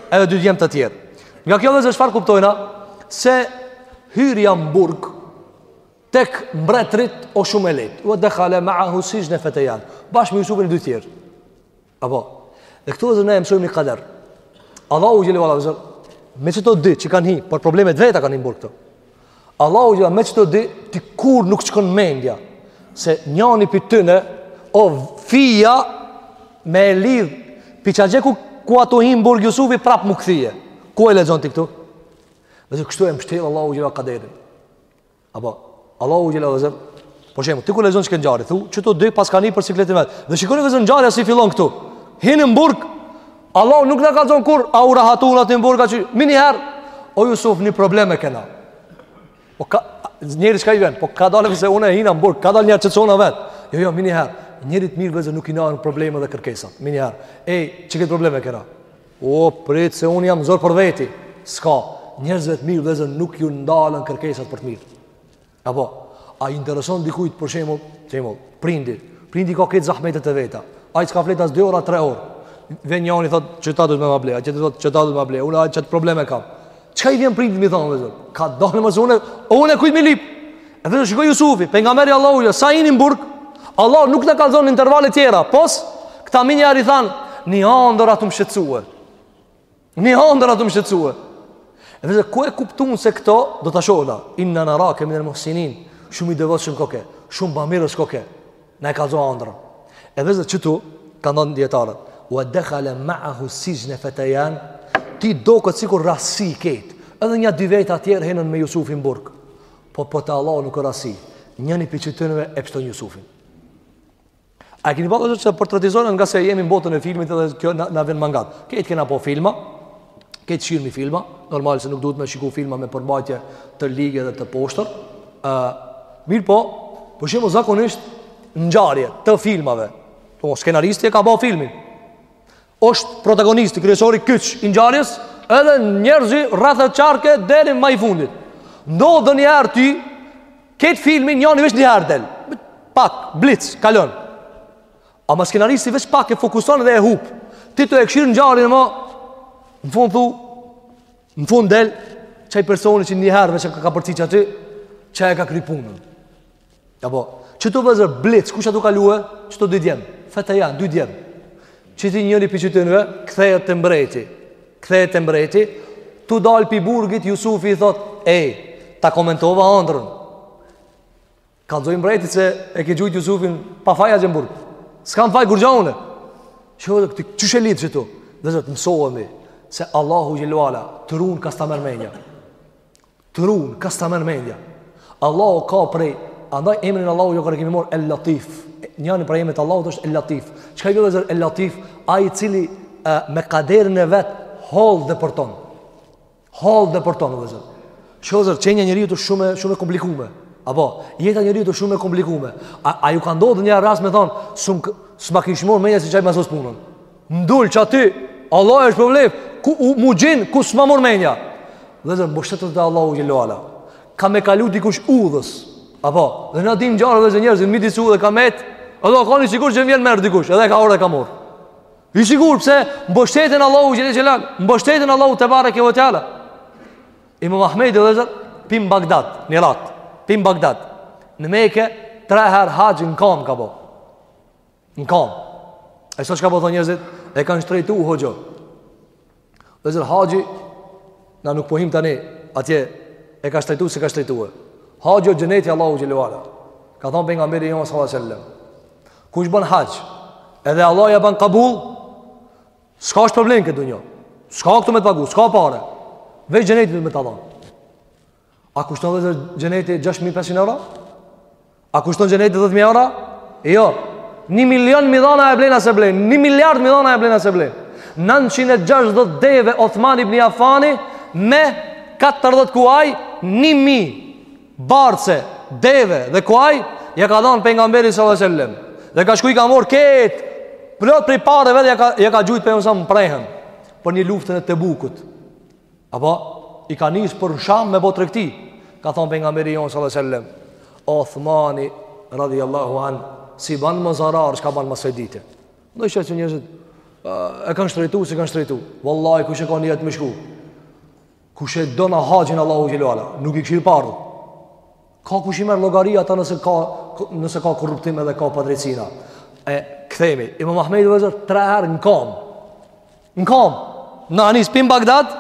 [SPEAKER 2] edhe dy djem të tjerë. Nga kjo vllezër çfarë kuptojna se hyrja në burg tek mbretërit o shumë e lehtë. Ue dehale meahu es-sixhne fetejan, bashkë me Jusufin e dy tjerë. Apo, dhe këtu vllezër ne e mësojmë një kader. Allahu xhele ve ala vllezër, me qeto dy që kanë hi, për problemet e veta kanë hi n'burg këta. Allahu xhele ve ala, me qeto dy, ti kurrë nuk t'shkon mendja, se njani prej tyne, o fija me e lidh, pi qatje ku a tu hi në burg Jusufi, prapë m'u kthye. Kur e lexon ti këtu? Vllezër kështu e mshtjell Allahu xhele ve ala kaderin. Apo, Allahu xhele ve ala vllezër, për shembull, ti kur lexon qikët ngjarje, thu, qeto dy paskan hi për sikletin e vet, dhe shikoni vllezër ngjarja si fillon këtu, hinë në burg, Allahu nuk na kallzon kur, a u rahatun ata në burg, a që, meniherë, o Jusuf, një problem e kena, o ka, njerit çka i vjen, po kadalë se unë hina në burg, kadalë njiherë t'çona vetë, jo, jo, meniherë, njerit t'mirë vllezër nuk i ndalen problemet dhe kërkesat, meniherë, ej, qikët problem e kena, O prit se unë jam zor për veti. S'ka, njerëzve të mirë vllezër nuk ju ndalen kërkesat për të mirë. Apo, a i intereson dikujt për shemull, shemull, prindi, prindi ka krejt zahmetet e veta, ai s'ka fletë as 2 orë, 3 orë, vjen njani i thotë qeta duhet me ma ble, ai tjetri thotë qeta duhet me ma ble, unë qeto probleme kam, Çka i vjen prindit me i thanë vllezër? Kadalë më zonë, unë kujt me i lyp. E vllezër shikoje Jusufi, pejgamberi i Allahut ja sa hini në burg. Allah nuk na kallzon intervale tjera. Pos këta meniherë i thanë, "Ni andërr a tu m'shqetësue." Ni andërr a tu m'shqetësue. E vllezër ku e kuptuan se këto do ta shohla. Inna naraka min al-muhsinin. Shumë i devotshëm koke, shumë bamirës koke. Na e kallzo ëndrrën. E vllezër qitu kanë thanë dijetarët. Wa dakhala ma'ahu sijna fatayan. Ty t'doket sikur rastësi krejt. Edhe një dy vetë tjerë hinën me Jusufin n'burg. Po po te Allahu nuk o rastësi. Njëni prej qityneve e pështon Jusufin. A keni pa që portretizojnë ngase jemi në botën e filmit edhe kjo na, na vjen ma ngat. Krejt kena pa filma, krejt kqyrmi filma, normal se nuk duhet me shiku filma me përmbajtje të ligë dhe të poshtër, uh, mirëpo, për shembull zakonisht në ngjarje të filmave, apo skenaristi e ka ba filmin, është protagonisti, kryesori kyç i ngjarjes, edhe njerëzi rreth e qark e deri ma i fundit. Ndodh doniherë ti, krejt filmin njani veç një herë del, pak, blic, kalon. Ama skenaristi veç pak e fokuson dhe e hup. Ti tu e kshyr ngjarjen ma, në fund thu, në fund del, qaj personi që njëherë veç e ka përçik aty, qaj e ka kry punën. Apo, qetu vllezër blic, ku që të kaluë, qeta dy djem, fetejan, dy djemë. Që ti njëri prej qetynve, kthehet te mbreti, kthehet te mbreti, tu dalë prej burgit, Jusufi i thot, ej, ta komentova andrrën, Kallxoji mbretit se e ke gjujt Jusufin pa faj në burg. S'kam faj kurgjo. Ço ti qysh e lidh këtu? Vllezër mësohemi se Allahu xhelle ve ala t'run ka s'ta merr mendja. T'run ka s'ta merr mendja. Allahu ka prej andaj emrin e Allahut e kemi morë El Latif. Njani prej emrave t'Allahut është El Latif. Çka është vllezër El Latif? Ai i cili e, me kaderin e vet holl depërton. Holl depërton vllezër. Që qenia e njeriut është shumë shumë e komplikuar. Apo, jeta e njeriut është shumë e komplikuar. A, a ju ka ndodhur një rast me thon, s'm s'ma kish mor mendja se qaj ma sos punën. Ndul çati, Allah është problem. Ku u mugjin, ku s'ma mor mendja. Vllezër mbështetu te Allahu xhelle ve ala. Ka me kalu dikush udhës. Apo, dhe na dim ngjarje vllezër njerëz, midis udhe ka met. Edhe ka kon i sigurt që vjen e merr dikush, edhe ka ardh e ka mor. I sigurt pse mbështeten Allahu xhel xhelal, mbështeten Allahu tebareke ve teala. Imam Ahmedi vllezër pi n'Bagdad, në Irak, pi n'Bagdad. Në Mekë tre herë haxh në kam ka bo. Në kam. E sot çka po thon njerëzit, e kanë shtrejtu hoxhë. Vllezër haxhi Na nuk po hym tani Atje e ka shtrejtu s'e ka shtrejtu e haxhi o xheneti Allahu xhelle ve ala Ka thonë pejgamberi jonë salallahu alejhi ve selem Kush bën haxh Edhe Allahi ja bën kabul S'ka shpërblim n'këtë dunjo S'ka këtu me të pagu S'ka pare Veç xheneti me ta dhonë A kushton vllezër xheneti 6.500 euro? A kushton xheneti 10.000 euro? E jo, 1 milion me i dhan a e blen a s'e blen, 1 miliard me i dhan a e blen a s'e blen. 960 deve Othman ibn Affani me 40 kuaj, 1.000 parçe deve dhe kuaj, ja ka dhanë pejgamberit salallahu alejhi ve selem. Dhe ka shku i ka morë ketë, plot prej pareve ja ka, ja ka gjujtë pejgamberit në prehen, për në luftën e Tebukut. Apo i ka nis për n'Sham me bo tregti. Ka thon pejgamberi jon sallallahu alaihi wasallam, Uthmani radhiyallahu an, s'i ban mo zarar çka ban mas ksaj dite. Do të thotë njerëzit e kanë shtrejtu s'e kanë shtrejtu. Wallahi kush e ka nijet me shku. Kush e don haxhin Allahu xhelle ve ala, nuk i kshyr paret. Ka kush i merr llogari ata nëse ka nëse ka korruptim edhe ka padrejtësina. E kthemi, Imam Ahmedi vllezër tre herë në kam. Në kam. Na u nis pi n'Bagdad,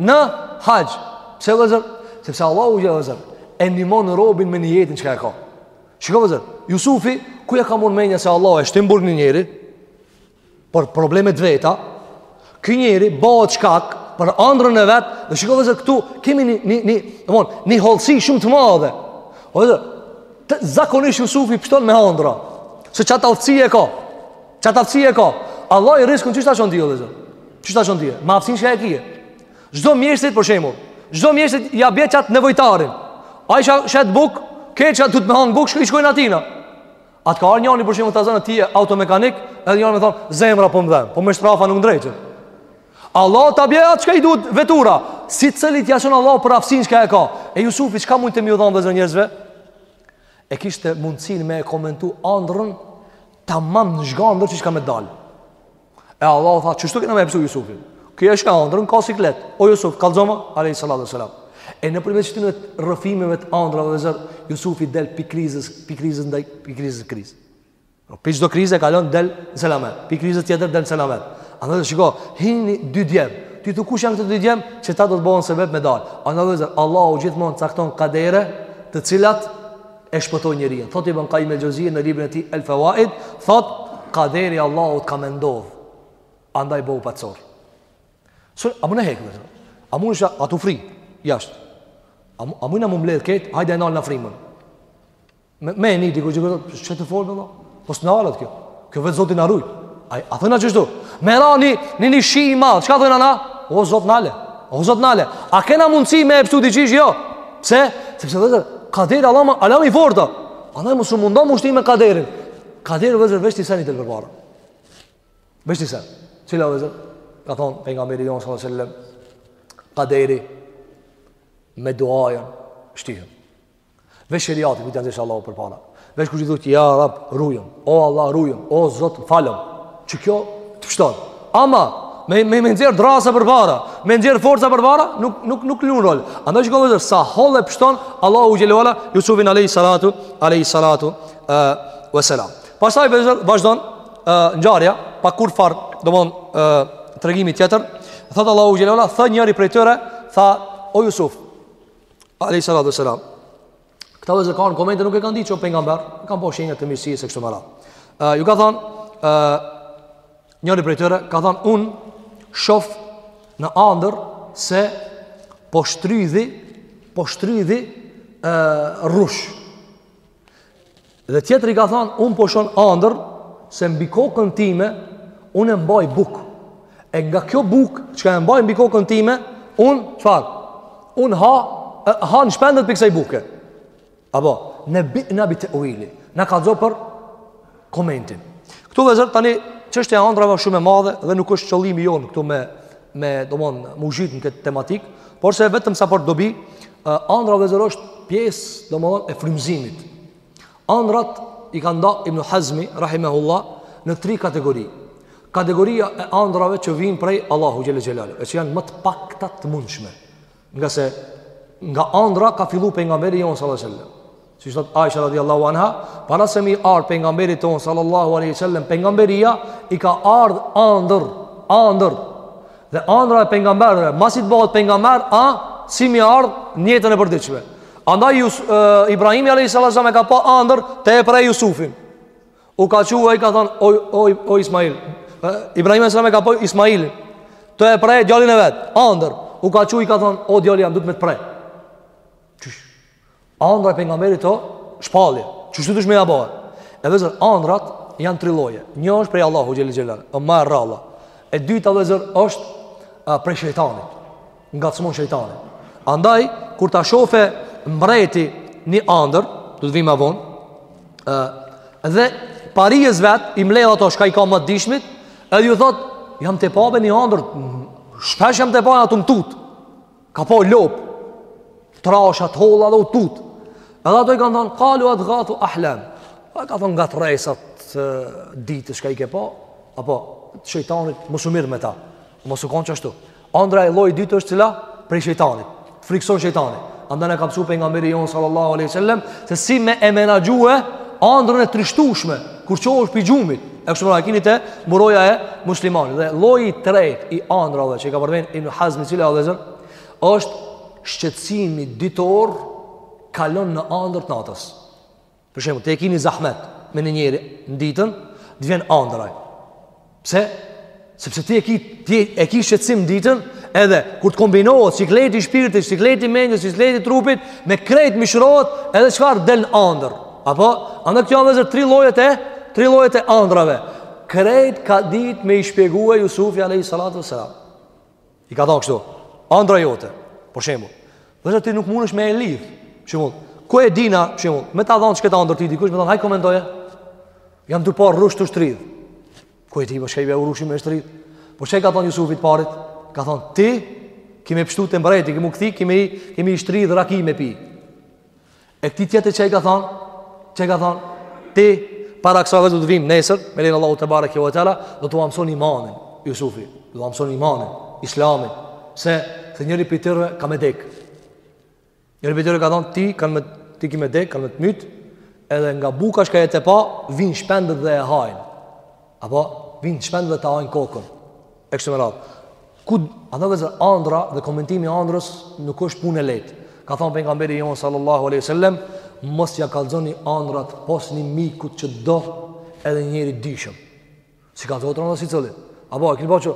[SPEAKER 2] në haxh. Pse vllezër? Sepse Allahu vllezër e ndihmon robin me nijetin çka e ka. Shiko vllezër, Jusufi ku ja ka mund menja se Allahu e shtin n'burg ni njeri? Për problemet e veta, ky njeri bëhet shkak për ëndrrën e vet, dhe shiko vllezër këtu kemi një një një, domthon, një hollësi shumë të madhe. O vllezër zakonisht Jusufi pshton me andrra, se qat aftësi e ka. Qat aftësi e ka. Allahi rriskun qështu ta çon ty Allahu. Qështu ta çon ty. Me aftësinë çka e ke. Çdo mjeshtrit për shembull, çdo mjeshtrit ja bie qat nevojtarin. Ai shet bukë, ke qata dun me hangër bukë, shkojnë shkojnë atina. A të ka ardh njani për shembull ta zëmë ti je automekanik Edhe njani me thanë zemra po më dhem Po me shrafa nuk ndreqet Allah ta bje atë çka i duhet vetura Secilit ja çon Allah për aftësinë çka e ka E Jusufi çka mundte me ju dhanë vllezër njerëzve E kishte mundësinë me e komentu andrrën Tamam në zhgandërr qe çka me dalë E Allahu tha, qështu kena me e pshtu Jusufin. Ky e sheh andrrën, ka siklet. O Jusuf, kallzoma, alejhi salatu ve selam. E nëpërmjet qëtyne rrëfimeve të andrrave vllezër, Jusufi del pi krizës, pi krizës ndaj, pi krizës n'krizë. Po, pi çdo krize e kalon del në selamet. Pi krizës tjetër del në selamet. Andaj shiko, hinë dy djem. Ti të kush janë këta dy djem, qeta do të bëhen sebep me dalë. Andaj vllezër, Allahu gjithmonë cakton kadere të cilat e shpëtojnë njerin. Thot Ibn Kajjim el-Xheuzi në librin e tij El-Fevaid, thot kaderi i Allahut ka me ndodh. Andaj bëu pacor. Sul, a mund të hekë? A mund të atu fri? Jasht. A, a mund të më mbledh kët? Hajde nale frymën. Me, me një diku që të folë, Po s'nalet kjo Kjo veç Zoti na ruj A, a thojna qështu Me ra një, një një shi i madh Çka thojna na O Zot nale O Zot nale A kena mundësi me e pshtu diqysh jo Pse Sepse vllezër Kaderi Allah ma Allah ma i fortë Andaj mos u mundo m'u shty me kaderin Kaderit vllezër veç ni sen i del përpara Veç ni sen Cila vllezër Ka thanë Pejgamberi jonë salallahu selem Kaderi Me duajën Shtyhen Veç sheriati, kur ta nxjerrsh Allahun përpara. Veç kur t'i thush, ja Rab, rujëm, o Allah, rujëm, o Zot, falëm. Qekjo të pshton. Ama, me, me, me nxjerr drrasa përpara, me nxjerr forca përpara, nuk, nuk, nuk lun rol. Andaj kqyrni vllezër, sa hollë e pshton, Allahu xhele ve ala, Jusufin alejhi salatu, alejhi salatu, e, ve selam. Pastaj vazhdon ngjarja pa kurrfar, domthon tregimi tjetër, thot Allahu xhele ve ala, tha njëri prej tyre, tha o Jusuf, Alayhi salatu wasalam. Këta vllezër kanë komente nuk e kanë dit që o pengamber, e kanë pa shenja të mirësisë e kështu me radhë. Uh, ju ka thonë, uh, njëri prej tyre, ka thonë, unë shof në andër se po shtrydhi, po shtrydhi uh, rrush. Dhe tjetri ka thonë, unë po shoh n'andër, se mbi kokën time, unë e mbaj bukë. E nga kjo bukë, çka e mbaj mbi kokën time, unë, çfarë? Unë ha, hanë shpendët prej kësaj buke. Apo, nebbina bi teuili. Na kallzo për, komentin. Këtu vllezër tani çështja e andrave është shumë e madhe dhe nuk është qëllimi jonë këtu me me domethonë m'u zhyt në këtë tematikë, por se vetëm sa për dobi andra vllezër është pjesë domethonë e frymëzimit. Andrat i ka nda Ibn Hazmi rahimahullah në tri kategori. Kategoria e andrave që vijnë prej Allahu xhele xhelaluhu, që janë më të pakta të mundshme. Ngase nga andra ka fillu pengamberi jonë sallallahu alaihi wasallam. Siç thotë Aisha radiallahu anha, para se me i ardhë pengamberit tonë sallallahu alaihi wasallam, pengamberia i ka ardhë andër, andër. Dhe andra e pengamberëve, masi t'bohet pengamber, a si me i ardhë n'jetën e përditshme. Andaj Jus, e, Ibrahimi a.s. e ka pa andër tu e pre Jusufin. U ka qu e i ka thonë, oj, oj, oj, Ismail. Ibrahimi a.s. e ka pa Ismailin tu e pre djalin e vet, andër. U ka qu i ka thonë, o djali jem duhet me të pre. Qysh, andra e pengamberit o shpallje, qysh të dush me ja bo. E vllezër, andrat janë tri lloje. Një është prej Allahu xhele xhelaluhu, o ma e rralla. E dyta vllezër është prej shejtanit. Ngacmon shejtani. Andaj kur ta shofe mbreti një andër, do të vijmë ma vonë. ë dhe parijes vet i mbledh ato çka i ka ma të dijshmit, edhe ju thotë, jam tu pa një andër, shpesh jam tu pa ato më tut. Ka pa lopë. Trasha të holla dhe u tut. Edhe ato i kanë thonë, "Kalu adghathu ahlam." Pa ka thon ngatërresat e ditës çka i ke pa, apo shejtanit mos u merr me ta. Mos u kon qashtu. Andra e lloji i dytë është cila prej shejtanit. Frikson shejtani. Andaj na ka msu pengamberi jonë sallallahu alaihi wasallam se si me e menaxhue andrën e trishtueshme kur çohesh pi gjumit. E kështu me radhë e kini te Mburoja e muslimanit. Dhe lloji i tretë i andrave që i ka përmend Ibn Hazmi cila vllezër është shqetësimi ditor kalon në andër të natës. Për shembull, ti e ke ni zahmet me një njeri në ditën, të vjen n'andër ai. Pse? Sepse ti e ke ti e ke shqetësim në ditën, edhe kur të kombinohet sikleti i shpirtit, sikleti i mendjes, sikleti i trupit me krejt mishrohet, edhe çfarë del në andër. Apo, andaj këto janë vllezër tri llojet e tri llojet e andrave. Krejt ka ditë me i shpjegue Jusufi alayhi salatu wasalam. I ka thonë kështu, andra jote, për shembull, dhe se ti nuk mundesh me e lidh, për shembull, ku e di na, për shembull, me ta dhonë qët andërr ty dikush, me thonë, haj komentoje, jam tu pa rrush tu shtrydh, ku e di ti, për çka vyn rrushi me shtrydh, por po çka i ka thonë Jusufi të parit, ka thonë, ti, ki me pshtu, te mbreti ki me u kthy, ki me i shtrydh raki me pi, E këtij tjetër çka i ka thonë, çka i ka thonë, ti para kësaj do të vijm nesër, me lejen e Allahut tebareke ue teala, do t'ua mëson imanin, Jusufi, do t'ua mëson imanin, islamin, se njëri prej tyrve ka me dek. Njërit prej tyrve ka thonë, ti, kan me, ti ki me dek, kanë me të mytë, edhe nga buka çka je tu e pa, vinë shpendët dhe e hajnë. Apo vin shpendët dhe ta hajn kokën. E kështu me radhë. Ku a do vëzë andra dhe komentimi i andrës nuk është punë e lehtë. Ka thënë pejgamberi jon sallallahu alaihi wasallam, mos ja kallxoni andrat pas një miku që të do edhe njeri i dijshëm. S'i kallzohet andra secilit. Apo, e keni pa që,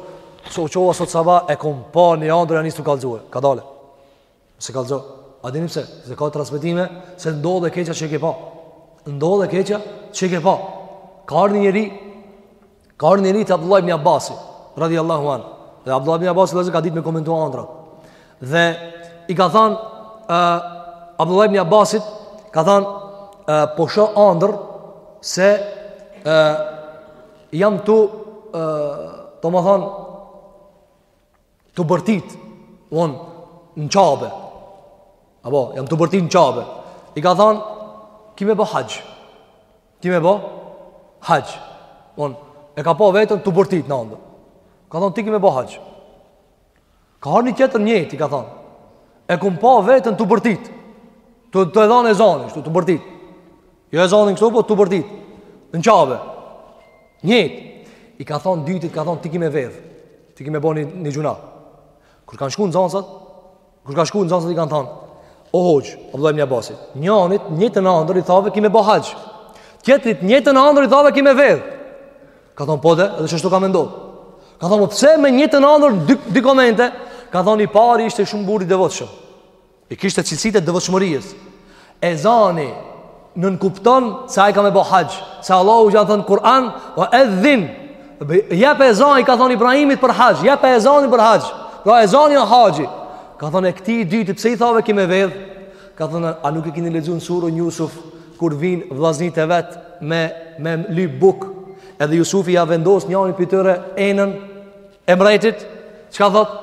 [SPEAKER 2] që u çova sot sabah, e kom pa një andërr e ja nis tu kallzu. Kadale. S'e kallzon. A e dini pse? Se ka transmetime se ndodh e keqja që e ke pa. Ndodh e keqja që e ke pa. Ka ardh një njeri, ka ardh një njeri te Abdullah ibn Abasi, radiAllahu anhu. Dhe Abdullah ibn Abasi vllezër ka ditë me komentu andrat. Dhe i ka thanë, uh, Abdullah ibn Abasit, ka thanë, uh, po shoh andërr se uh, jam tu, uh, domethanë, Tu bërtit unë në Qabe Apo, jam tu bërtit në Qabe I ka than Ki me bo haxh Ki me bo haxh Uon, e ka pa veten tu bërtit në andërr Ka than, ti ki me bo haxh Ka ardh një tjetër njëjtë, i ka than E kum pa veten tu bërtit Tu, tu e dhan ezanin, tu bërtit Jo ezanin kështu, po tu bërtit. Në Qabe. Njëjtë. I ka thonë të dytit, ka thonë ti ki me vjedh. Ti ki me bo një, një gjynah. Kur kanë shku nxanësat, kur kanë shku nxanësat i kanë thonë, o hoxhë, Abdullah ibn Abasit. Njanit, njëjtën andërr i thave ki me bo haxh. Tjetrit, njëjtën andërr i thave ki me vjedh. Ka thonë po de, edhe qështu ka me ndodh. Ka thonë, po pse me njëjtën andërr dy, dy komente, ka thonë i pari ishte shumë burrë i devotshëm. I kishte cilësitë e devotshmërisë. Ezani nënkupton se ai ka me bo haxh, se Allahu çka thënë në Kur'an, ue edhin, jepe ezanin, i ka thënë Ibrahimit për haxh, jepe ezanin për haxh, pra ezani o haxh, ka thënë e këtij të dytit, pse i thave ki me vjedh, ka thënë, a nuk e kini lexu suren Jusuf, kur vinë vllaznit e vet, me, me lyp buk, edhe Jusufi ja vendos njanit prej tyre enën, e mbretit, çka thotë,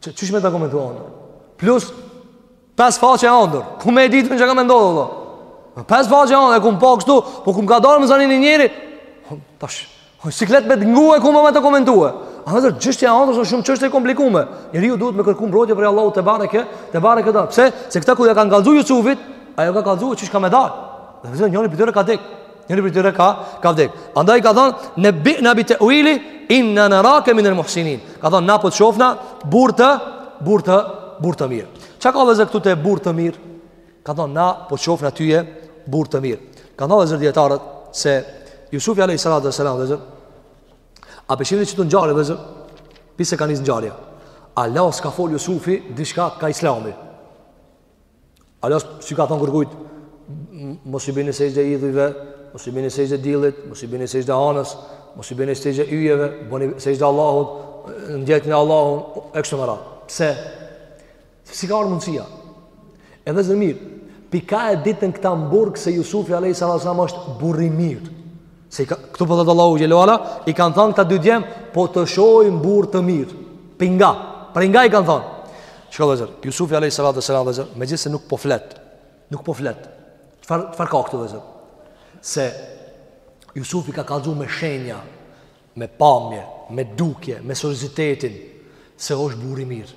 [SPEAKER 2] Që çish me ta komentu andërr. Plus pesë faqe andërr. Ku me e ditë çka ka me ndodh vlla? Në pesë faqe andërr e kum pa kështu, po ku m'ka dalë me zanin e njëri. Tash, hoj siklet me t'ngue ku me ta komentue. A vllezër çështja e andrrës është shumë çështje e komplikume. Njeriu duhet me kërku mbrojtje prej Allahut tebareke, tebareke do. Pse? Se këta kur ja kanë kallzu Jusufit, ai ju ka kallzu çish ka me dalë. Dhe vllezër njëri prej tyre ka dek. Njëri prej tyre ka ka vdek. Andaj ka thon nebbina bi tawili inna naraka min almuhsinin. Ka thon na po të shofna burr të burr të burr të mirë. Çka ka vllezër këtu te burr të mirë? Ka thon na po të shofna tyje burr të mirë. Ka thon vllezër dijetarët se Jusufi alayhi salatu wasalam vllezër a po shihni çtu ngjarje vllezër prej se ka nis ngjarja. Hala s'ka fol Jusufi diçka ka Islami. Hala s'i ka thonë kërkujt, mos i bini sexhde idhujve, mos i bini sexhde dillit, mos i bini sexhde hanës, mos i bini sexhde yjeve, boni sexhde Allahut, në djetin e Allahut, e kështu me radhë. Pse? S'i ka ardhë mundësia. E vllezër mirë, pi ka e ditën këta m'burg se Jusufi a.s. është burrë i mirë. Se ka, këtu po thotë Allahu xhel-le ve ala, i kanë thënë këta dy djem, po të shohim burr të mirë. Pi nga, prej nga i kanë thënë. Çka vllezër? Yusufi alayhi salatu wasalam vllezër, megjithëse nuk po flet. Nuk po flet. Çfarë çfarë ka këtu vllezër? Se Yusufi ka kallzu me shenja, me pamje, me dukje, me seriozitetin se është burr i mirë.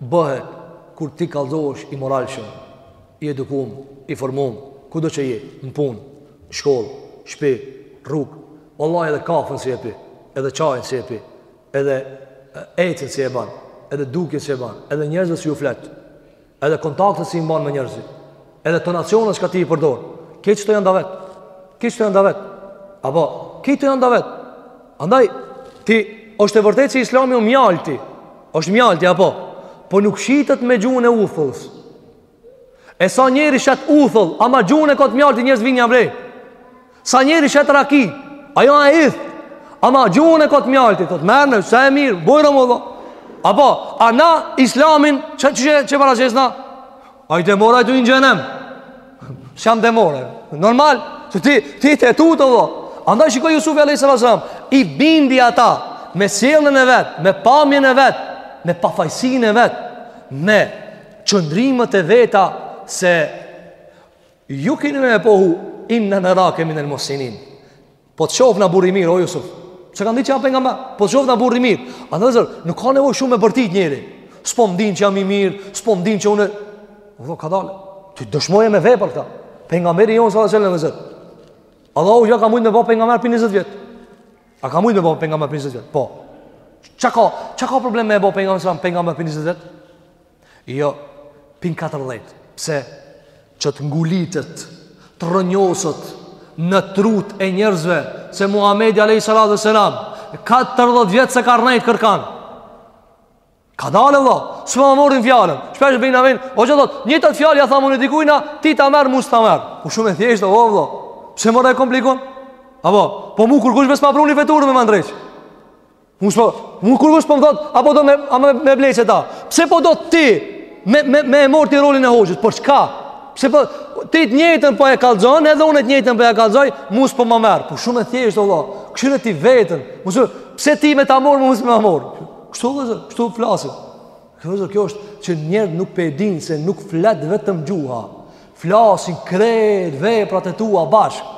[SPEAKER 2] bëhet kur ti kallzohesh i moralshëm, i edukum, i formum, kudo që je, në punë, shkollë, shpi, rrugë, vallahi edhe kafën si e pi, edhe çajin si e pi, edhe ecjen si e ban, edhe dukjen si e ban, edhe njerëzve si u flet, edhe kontaktet si i mban me njerëzit. Edhe tonacione që ka ti i përdor. Krejt qëto janë davet. Krejt qëto janë davet. Apo, krejt këto janë davet. Andaj, ti, është e vërtet që islami o mjalti. është mjalti, apo. Po nuk shitet me gjuhën e uthullës. E sa njeri shet uthull, ama gjuhën e ka t'mjaltit njerëz vin ja blejnë. Sa njeri shet raki, ajo e idhët, ama gjuhën e ka t'mjaltit, të thotë merne, sa e mirë, bujrum vlla. Apo, a na islamin, që që që që paraqesna? A i demora i të n'xhehenem. Së jam demora. Normal, që ti, ti e tut vlla. Andaj shiko Jusufi a.s. I bindi ata, me sjelljen e vet, me pamjen e vet, me pafajsinë e vet, me qëndrimet e veta, se Ju kini me e pohu Inna nerake minel muhsinin Po të shofna burr i mirë, o Jusuf Se kanë dit që a pejgamer Po të shofna burr i mirë A vëllezër, nuk ka nevoj shumë me bërtit njeri S'po më din që jam i mirë S'po më din që unë O vlla kadale Ti dëshmoje me vepër këta Pejgameri jonë salallahu alejhi ve selem vëllezër Allahu a ka mujtë me bo pejgamer për 20 vjet A ka mujtë me bo pejgamer për 20 vjetë Po Ça ka, ça ka problem me bo pejgamer për 20 vjet Jo, pej 40. Pse? Që të ngulitet, të rrënjoset në trut e njerëzve se Muhamedi alayhi salatu wasalam 40 vjet s'e ka rrejt kërkan. Kadale vëlla, s'ma morrin fjalën. Shpesh bëjnë amin? Hoxhë thot, njëjtat fjalë ja tham unë dikujna, ty ta merr mu s'ta merr. Po shumë e thjeshtë o vëlla. Pse more e komplikon? Apo, po mu kërkush be s'ma pruni veturën me ma ndreq. Mu s'po, mu kërkush po më thot, apo do me, a me, me ble qeta. Pse po do ti me, me, me e morr ti rolin e hoxhës, po çka? Pse po, ti të njëjtën po e kallzon, edhe unë të njëjtën po e kallzoj, mu s'po ma merr. Po shumë e thjeshtë, vlla, kshyre ti veten. Mu s'po, pse ty me ta morr, mu s'po ma morr. Kështu vëllezër, kështu flasin. Kështu vëllezër, kjo është që njerëz nuk pe din se nuk flet vetëm gjuha. Flasin krejt veprat e tua bashkë.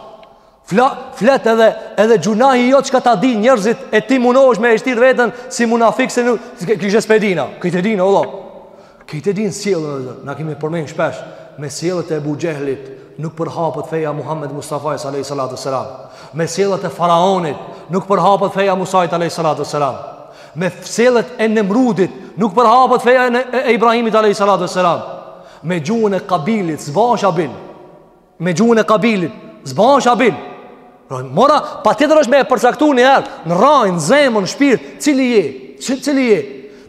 [SPEAKER 2] Fla, flet edhe edhe gjynahi jot çka ta din njerëzit e ti munohesh me e shtir veten si munafik se nuk kishe s'pe dina. Krejt e dinë o vëlla. Krejt e dinë sjelljen edhe na kemi përmend shpesh me sjelljet e Ebu Xhehlit nuk përhapet feja Muhammed Mustafas alaihi salatu selam. Me sjelljet e faraonit nuk përhapet feja Musait alaihi salatu selam. Me sjelljet e Nemrudit nuk përhapet feja e Ibrahimit alaihi salatu selam. Me gjuhën e Kabilit, s'bash Habil Me gjuhën e Kabilit s'bash Habil pra, Mora, patjetër është me e përcaktu një herë Në rrajë, zemër, shpirt Cili je, cili je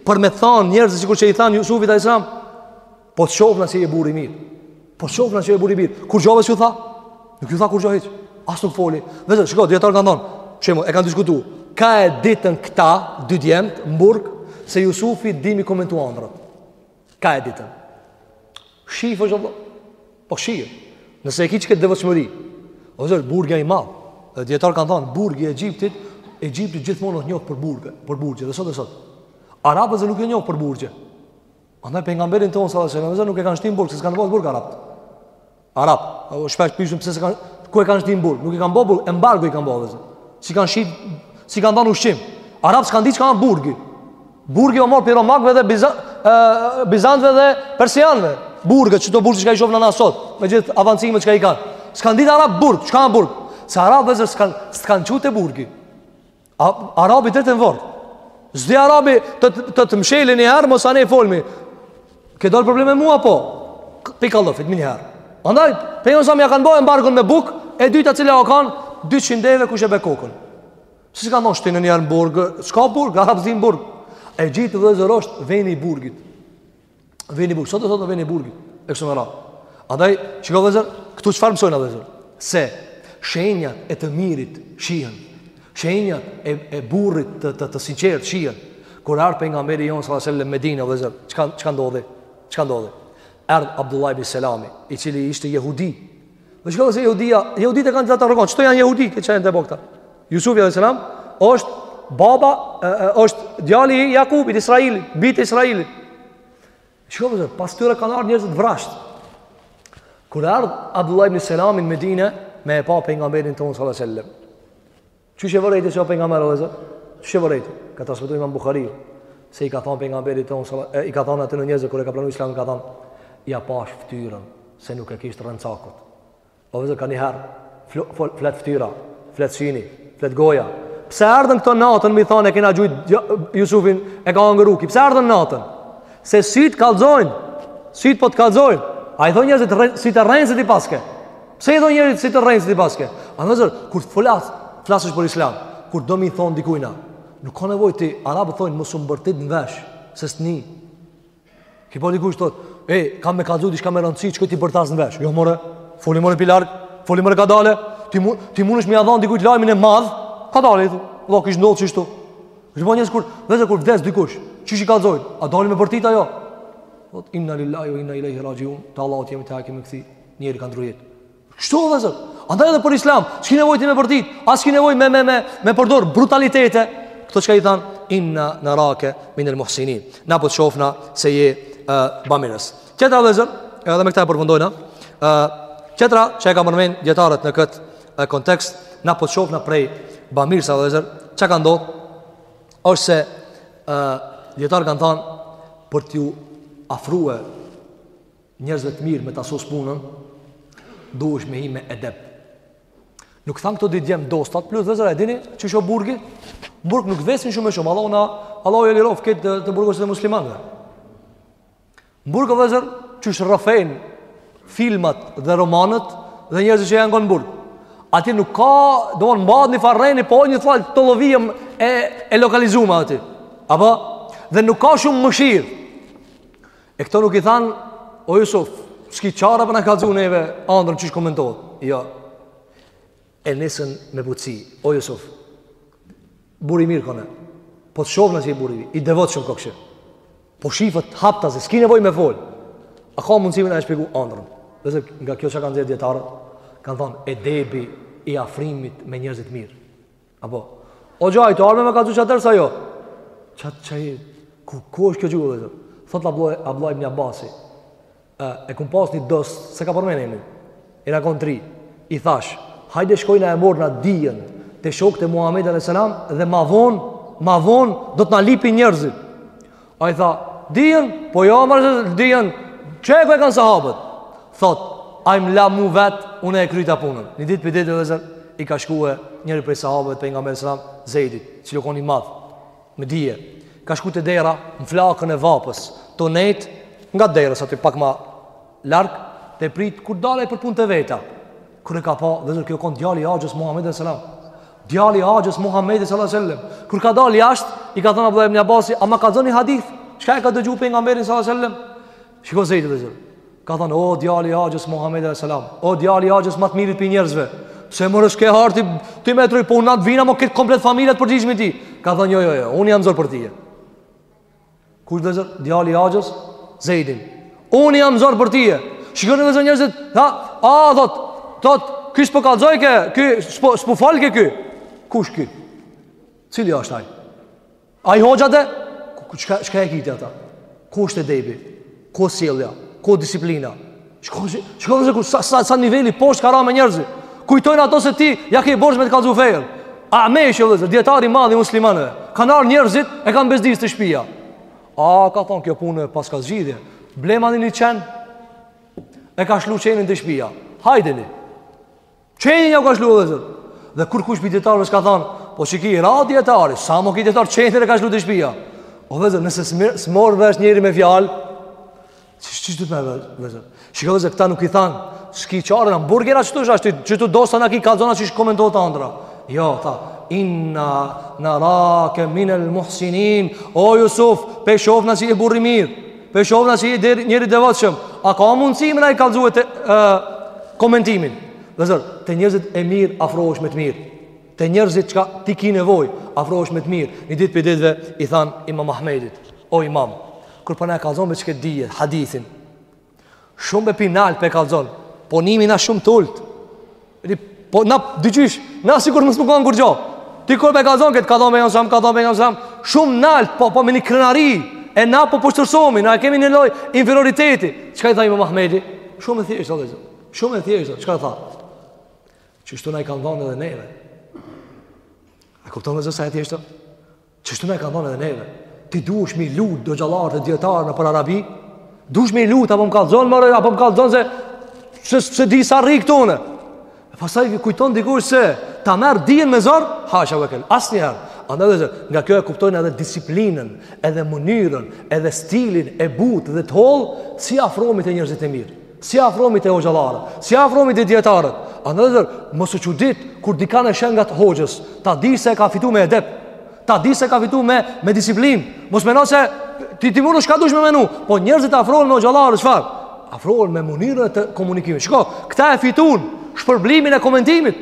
[SPEAKER 2] Për me thanë njerëzit sikur që i thanë Jusufit alejhi selam Po të shofna se je burr i mirë Po të shofna se je burr i mirë Kurgjo be s'ju tha Nuk ju tha kurgjo hiç As nuk foli Vëllezër, shiko, dijetarë kanë thonë Shembull, e kanë diskutu Ka e ditën këta, dy djemët, n'burg Se Jusufi din me komentu andrrat Ka e ditën. Shifet o vlla. Po shif. Nëse e ki qëtë devotshmëri. Vëllezër, burgi a i madh. Dhe dijetarë kanë thonë, burgi i Egjiptit, Egjipti gjithmonë është njohë për burgë, për burgje, dhe sot e sot. Arabët dhe nuk e njohë për burgje. Andaj pejgamberin tonë, salallahu alejhi ve selem nuk e kanë shti n'burg, se s'kanë pas burg Arabët. Arab, apo shpesh pyesin pse s'e kanë ku e kanë shti n'burg, nuk i kanë bë burg, embargo i kanë bërë. S'i kanë shit, s'i kanë dhënë ushqim. Arab s'kanë ditë çka a burgi. Burgi u mor pej romakëve dhe biza, e, bizantëve dhe persianëve. Burgë, çdo burg që i shohna na sot, me gjithë avancimet që i kanë. S'kanë ditë arab burg, çka a burg? Se arab vëllezër s'kanë s'kanë çute burgi. A, arabi drejt e n'vorr. S'di arabi të të, të, të mshelin një herë, mos anë e folmi. Ke dalë probleme mua, po. Pika lëfit, mi një herë. Andaj, pejgamberit s.a.s. ja kanë bo embargon me bukë, e dyta cilë ja kanë, 200 deve kush e be kokën. S'i ka thonë shtine një herë në burg, s'ka burg, arabi s'din burg. Egjipti vëllezër është veni i burgit. Veni i burgit, sot e sot veni i burgit, e kështu me radhë. Andaj, shiko vëllezër, këtu çfarë mësojna vëllezër? Se shenjat e të mirit shihen. Shenjat e e burrit të të, të sinqertë shihen. Kur ardh pejgamberi jon sallallahu alajhi wasallam n'Medinë vëllezër, çka çka ndodhi? Çka ndodhi? Ardh Abdullah ibn Selami, i cili ishte jehudi, Dhe shiko vëllezër jehudia, jehudit e kanë të të rëgonë, këto janë jehudi që janë të buta. Jusufi a.s. është baba, është djali i Jakubit, Israelit, bijt e Israelit. Shiko vëllezër, pas tyre kanë ardhë njerëz të vrazhdë. Kur ardh Abdullah ibn Selami n'Medine, me e pa pejgamberin tonë s.a.s. Qysh e vërejti që o pejgamber vëllezër? Qysh e vërejti? Ka transmetu imam Buhariu, se i ka thonë pejgamberit tonë, e, i ka thonë atyne njerëz, kur e ka pranu islam, ka thonë, ja pash ftyrën, se nuk e kishte t'rrencakut. O vëllezër, kanjëherë, flet ftyra, flet syni, flet goja. Pse ardhën këto natën, mi thonë, e kena gjujtë Jusufin, e ka hangër ujki. Pse ardhën natën? Se sytë kallzojnë, sytë po të kallzojnë. A i thonë njerëzit, sytë e rrencit i paske. Pse i thonë njerëzit sytë e rrencit i paske? A vëllezër, kur të flas, flasësh për islam, kur do mi thonë dikujna, nuk ka nevoj ti, arabët thonë, mos m'bërtit në vesh, se s'ni. Ki po dikush thotë, e, kam me kallzu diçka me rëndësi, çka t'i bërtas në vesh. Jo, more, foli more pi larg, foli more kadale, ti, mu, ti mundesh me ja dhanë dikujt lajmin e madh, kadale, i thotë, vëlla, kish ndodhë kështu. Kishë po njësë kur, dhe kur vdes dikush, qysh i kallzojnë, a dalin me bërtit a jo? Thotë, inna lillahi, inna ilaihi rajiun, të Allahut jemi te ai kem me u kthy. Njeri ka ndrru jetë. Kështu vëllezër. Andaj edhe për islam, s'ki nevoj ti me bërtit, as ki nevoj me, me, me, me përdor brutalitete, këto çka i thanë, inna narake minel muhsinin, na po të shofna se je uh, bamirës. Tjetra vëllezër, edhe me këta e përfundojna, uh, tjetra që e kanë përmen dijetarët në këtë uh, kontekst, na po të shofna prej bamirësve vëllezër, çka ka ndodhë, është se uh, dijetarë kanë thanë, për t'ju afrue Njerëzve të mirë me ta sos punën, duhesh me hi me edep. Nuk thanë këto dy djemë dostat, plus vëllezër, a e dini, qysh o burgi? Burg nuk pyesin shumë e shumë, Allahu na, Allahu i liroftë të, të burgosurit e muslimanve. Burg vëllezër, qysh rrëfejnë filmat dhe romanët dhe njerëzit që janë kon burg. Aty nuk ka, domethanë mbahet njëfar reni, po njëfar tollovie e, e lokalizume aty. Apo? Dhe nuk ka shumë mëshirë. E këto nuk i thanë, o Jusuf, s'ki qare pa na kallzu neve, andrën qysh komentohet. Jo, e nisën me butësi, o Jusuf, burrë i mirë koke, po të shofna që burrë i devotshëm kokshe, po shifet haptazi, s'ki nevojë me fol, a ka mundësi me na e shpjegu andrën, dhe se nga kjo çka kanë nxjerr dijetarët, kanë thonë, edebi i afrimit me njerëzit e mirë, Apo, o hoxhë, hajt arme me ka gjuqë atër, sa jo? Qatë qaj, ku, ku është kjo gjuhë, vllezër? Thotë Abdullah, Abdullah ibn Abasi, e, e kom pas një dost, s'e ka përmen emnin, jena konë t'ri, i thash, hajde shkojna e marrna dijen, te shokët e Muhammedit a.s. dhe ma vonë, ma vonë, do të na lypin njerëzit. Ai tha, dijen, po ja merr, dijen, qe ku e kanë sahabët? Thot, ai më la mu vetë, une e kryta punën. Një ditë prej dite vllezër, i ka shkue njërit prej sahabëve për nga mesra, Zejdit, cili u kon i madh, me dije. Ka shku te dera, në flakën e vapës, tu nejtë, nga dera, aty pak ma Larg tu e prit kur del ai për punë të veta. Kur e ka pa, vllezër, ky u kon djali i Axhës Muhamedit sallallahu alaihi wasallam. Djali i Axhës Muhamedit sallallahu alaihi wasallam. Kur ka dalë jashtë, i ka thënë Abdullah ibn Abbasi, "A ma kallzon ni hadith? Çka e ka dëgjuar pejgamberin sallallahu alaihi wasallam?" Shikoj se i dëgjoi. Ka thënë, "O djali i Axhës Muhamedit sallallahu alaihi wasallam, o djali i Axhës më të mirit prej njerëzve, pse more s'ke ardh ti me troj po na t'vina me krejt komplet familja të përgjigjmi ty." Ka thënë, "Jo, jo, jo, unë jam zor për ty." Kush vllezër, djali i axhës, Zejdin. Unë jam zor për tye. Shikoni vllezër njerëzit, ha, a, thot, thot, ky s'po kallzojke, ky s'po, s'po folke ky. Kush ky? Cili është ai? Ai hoxha de? Çka, çka e kiti ata? Ku është edebi? Ku sjellja? Ku disiplina? Çka është? Çka është kur sa sa, sa niveli poshtë ka rënë me njerëzit? Kujtojnë ato se ti ja ke borxh me të kallzu fejën. Ameshi vllezër, dijetari i madh i muslimanëve Kanë ardh njerëzit e kanë bezdis te shpia A, ka thonë kjo punë e paska zgjidhje Blema një një qen E ka shlu qenin te shpia Hajdeni Qenin ja ka shlu vllezër Dhe kurkush prej dijetarëve s'ka than Po që ki ra dijetari Sa mo ki dijetar qenin e ka shlu te shpia O vllezër nëse s'merr vesh njeri me fjalë Që që që të me vllezër Çka vllezër këta nuk i than S'ki qare në burgera që të është ashtë Që të dosa në ki kallzona qysh komentohet të andra Jo, tha Inna nerake minel muhsinin O Jusuf, pe shofna si je burrë i mirë Pe shofna që je njeri i devotshëm A ka mundësi me na i kallzue të e, komentimin Vllezër, te njerëzit e mirë afrohesh me të mirë Te njerëzit çka ti ki nevojë afrohesh me të mirë Një ditë prej ditëve i than imam Ahmedit O imam Kur po na e kallzon me qët dije, hadithin Shumë prej nalt pe kallzon Po nimna shumë të Po na dëgjysh, na sikur mos me kanë kurgjo. Ti kur pe kallzon këtë, kallzon me një zë, kallzon me një zë, shumë naltë, po, po me një krenari, e na po poshtërsomi, na e kemi një lloj inferioriteti. Çka i tha imam Ahmedi? Shumë e thjeshtë, vëllezër. Shumë e thjeshtë, çka tha? Qështu na i kanë dhënë edhe neve. A kupton vëllezër sa e thjeshtë? Qështu na e kanë dhënë edhe neve Ti duhesh mi lut do hoxhallarë të dijetarë nëpër Arabi Duhesh mi lut a po më kallzon more A po më kallzon se Se, s'e di sa rri këtu ne E pastaj kujton dikush se Ta merr dijen me zor Hasha ve kella Asnjëherë Andaj vëllezër, nga kjo e kuptojnë edhe disiplinën, edhe mënyrën, edhe stilin e butë dhe të hollë, si afromi te njerëzit e mirë. Si afromi te hoxhallarët, si afromi te dijetarët. Andaj mos u çudit kur dikan e sheh ngat hoxhës, ta di se ka fituar me edep. Ta di se ka fituar me me disiplinë. Mos mendo se ti ti mundesh çka dush me menu, po njerëzit afrohen me hoxhallarët çfarë? Afrohen me mënyrën e të komunikimit. Shiko, këta e fituan shpërblimin e komentimit.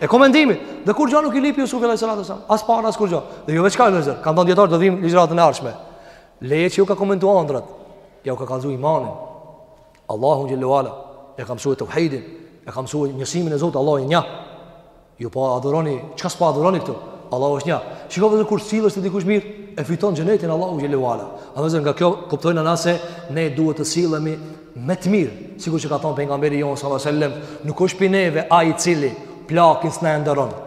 [SPEAKER 2] E komentimit. Dhe kurgjë nuk i lipi Jusufi alejhi selam, as para as kurgjë. Dhe jo veç kaq vëllezër, kanë thënë dijetarë do vijmë ligjëratën e ardhshme. Le që ju ka komentu andrrat Ja u ka kallzu imanin Allahu xhele ve ala Ja ka mësu teuhidin E ka mësu njësimin e Zotit Allahu e nja Ju po adhuroni Çka s'po adhuroni këtu Allahu është nja Shiko vëllezër kur sillesh te dikush mirë E fiton xhenetin Allahu xhele ve ala A vëllezër nga kjo kuptojmë na se Ne duhet të sillemi me të mirë Sikur që ka thonë pejgamberi jonë Nuk është prej neve ai i cili Plakin s'na e nderon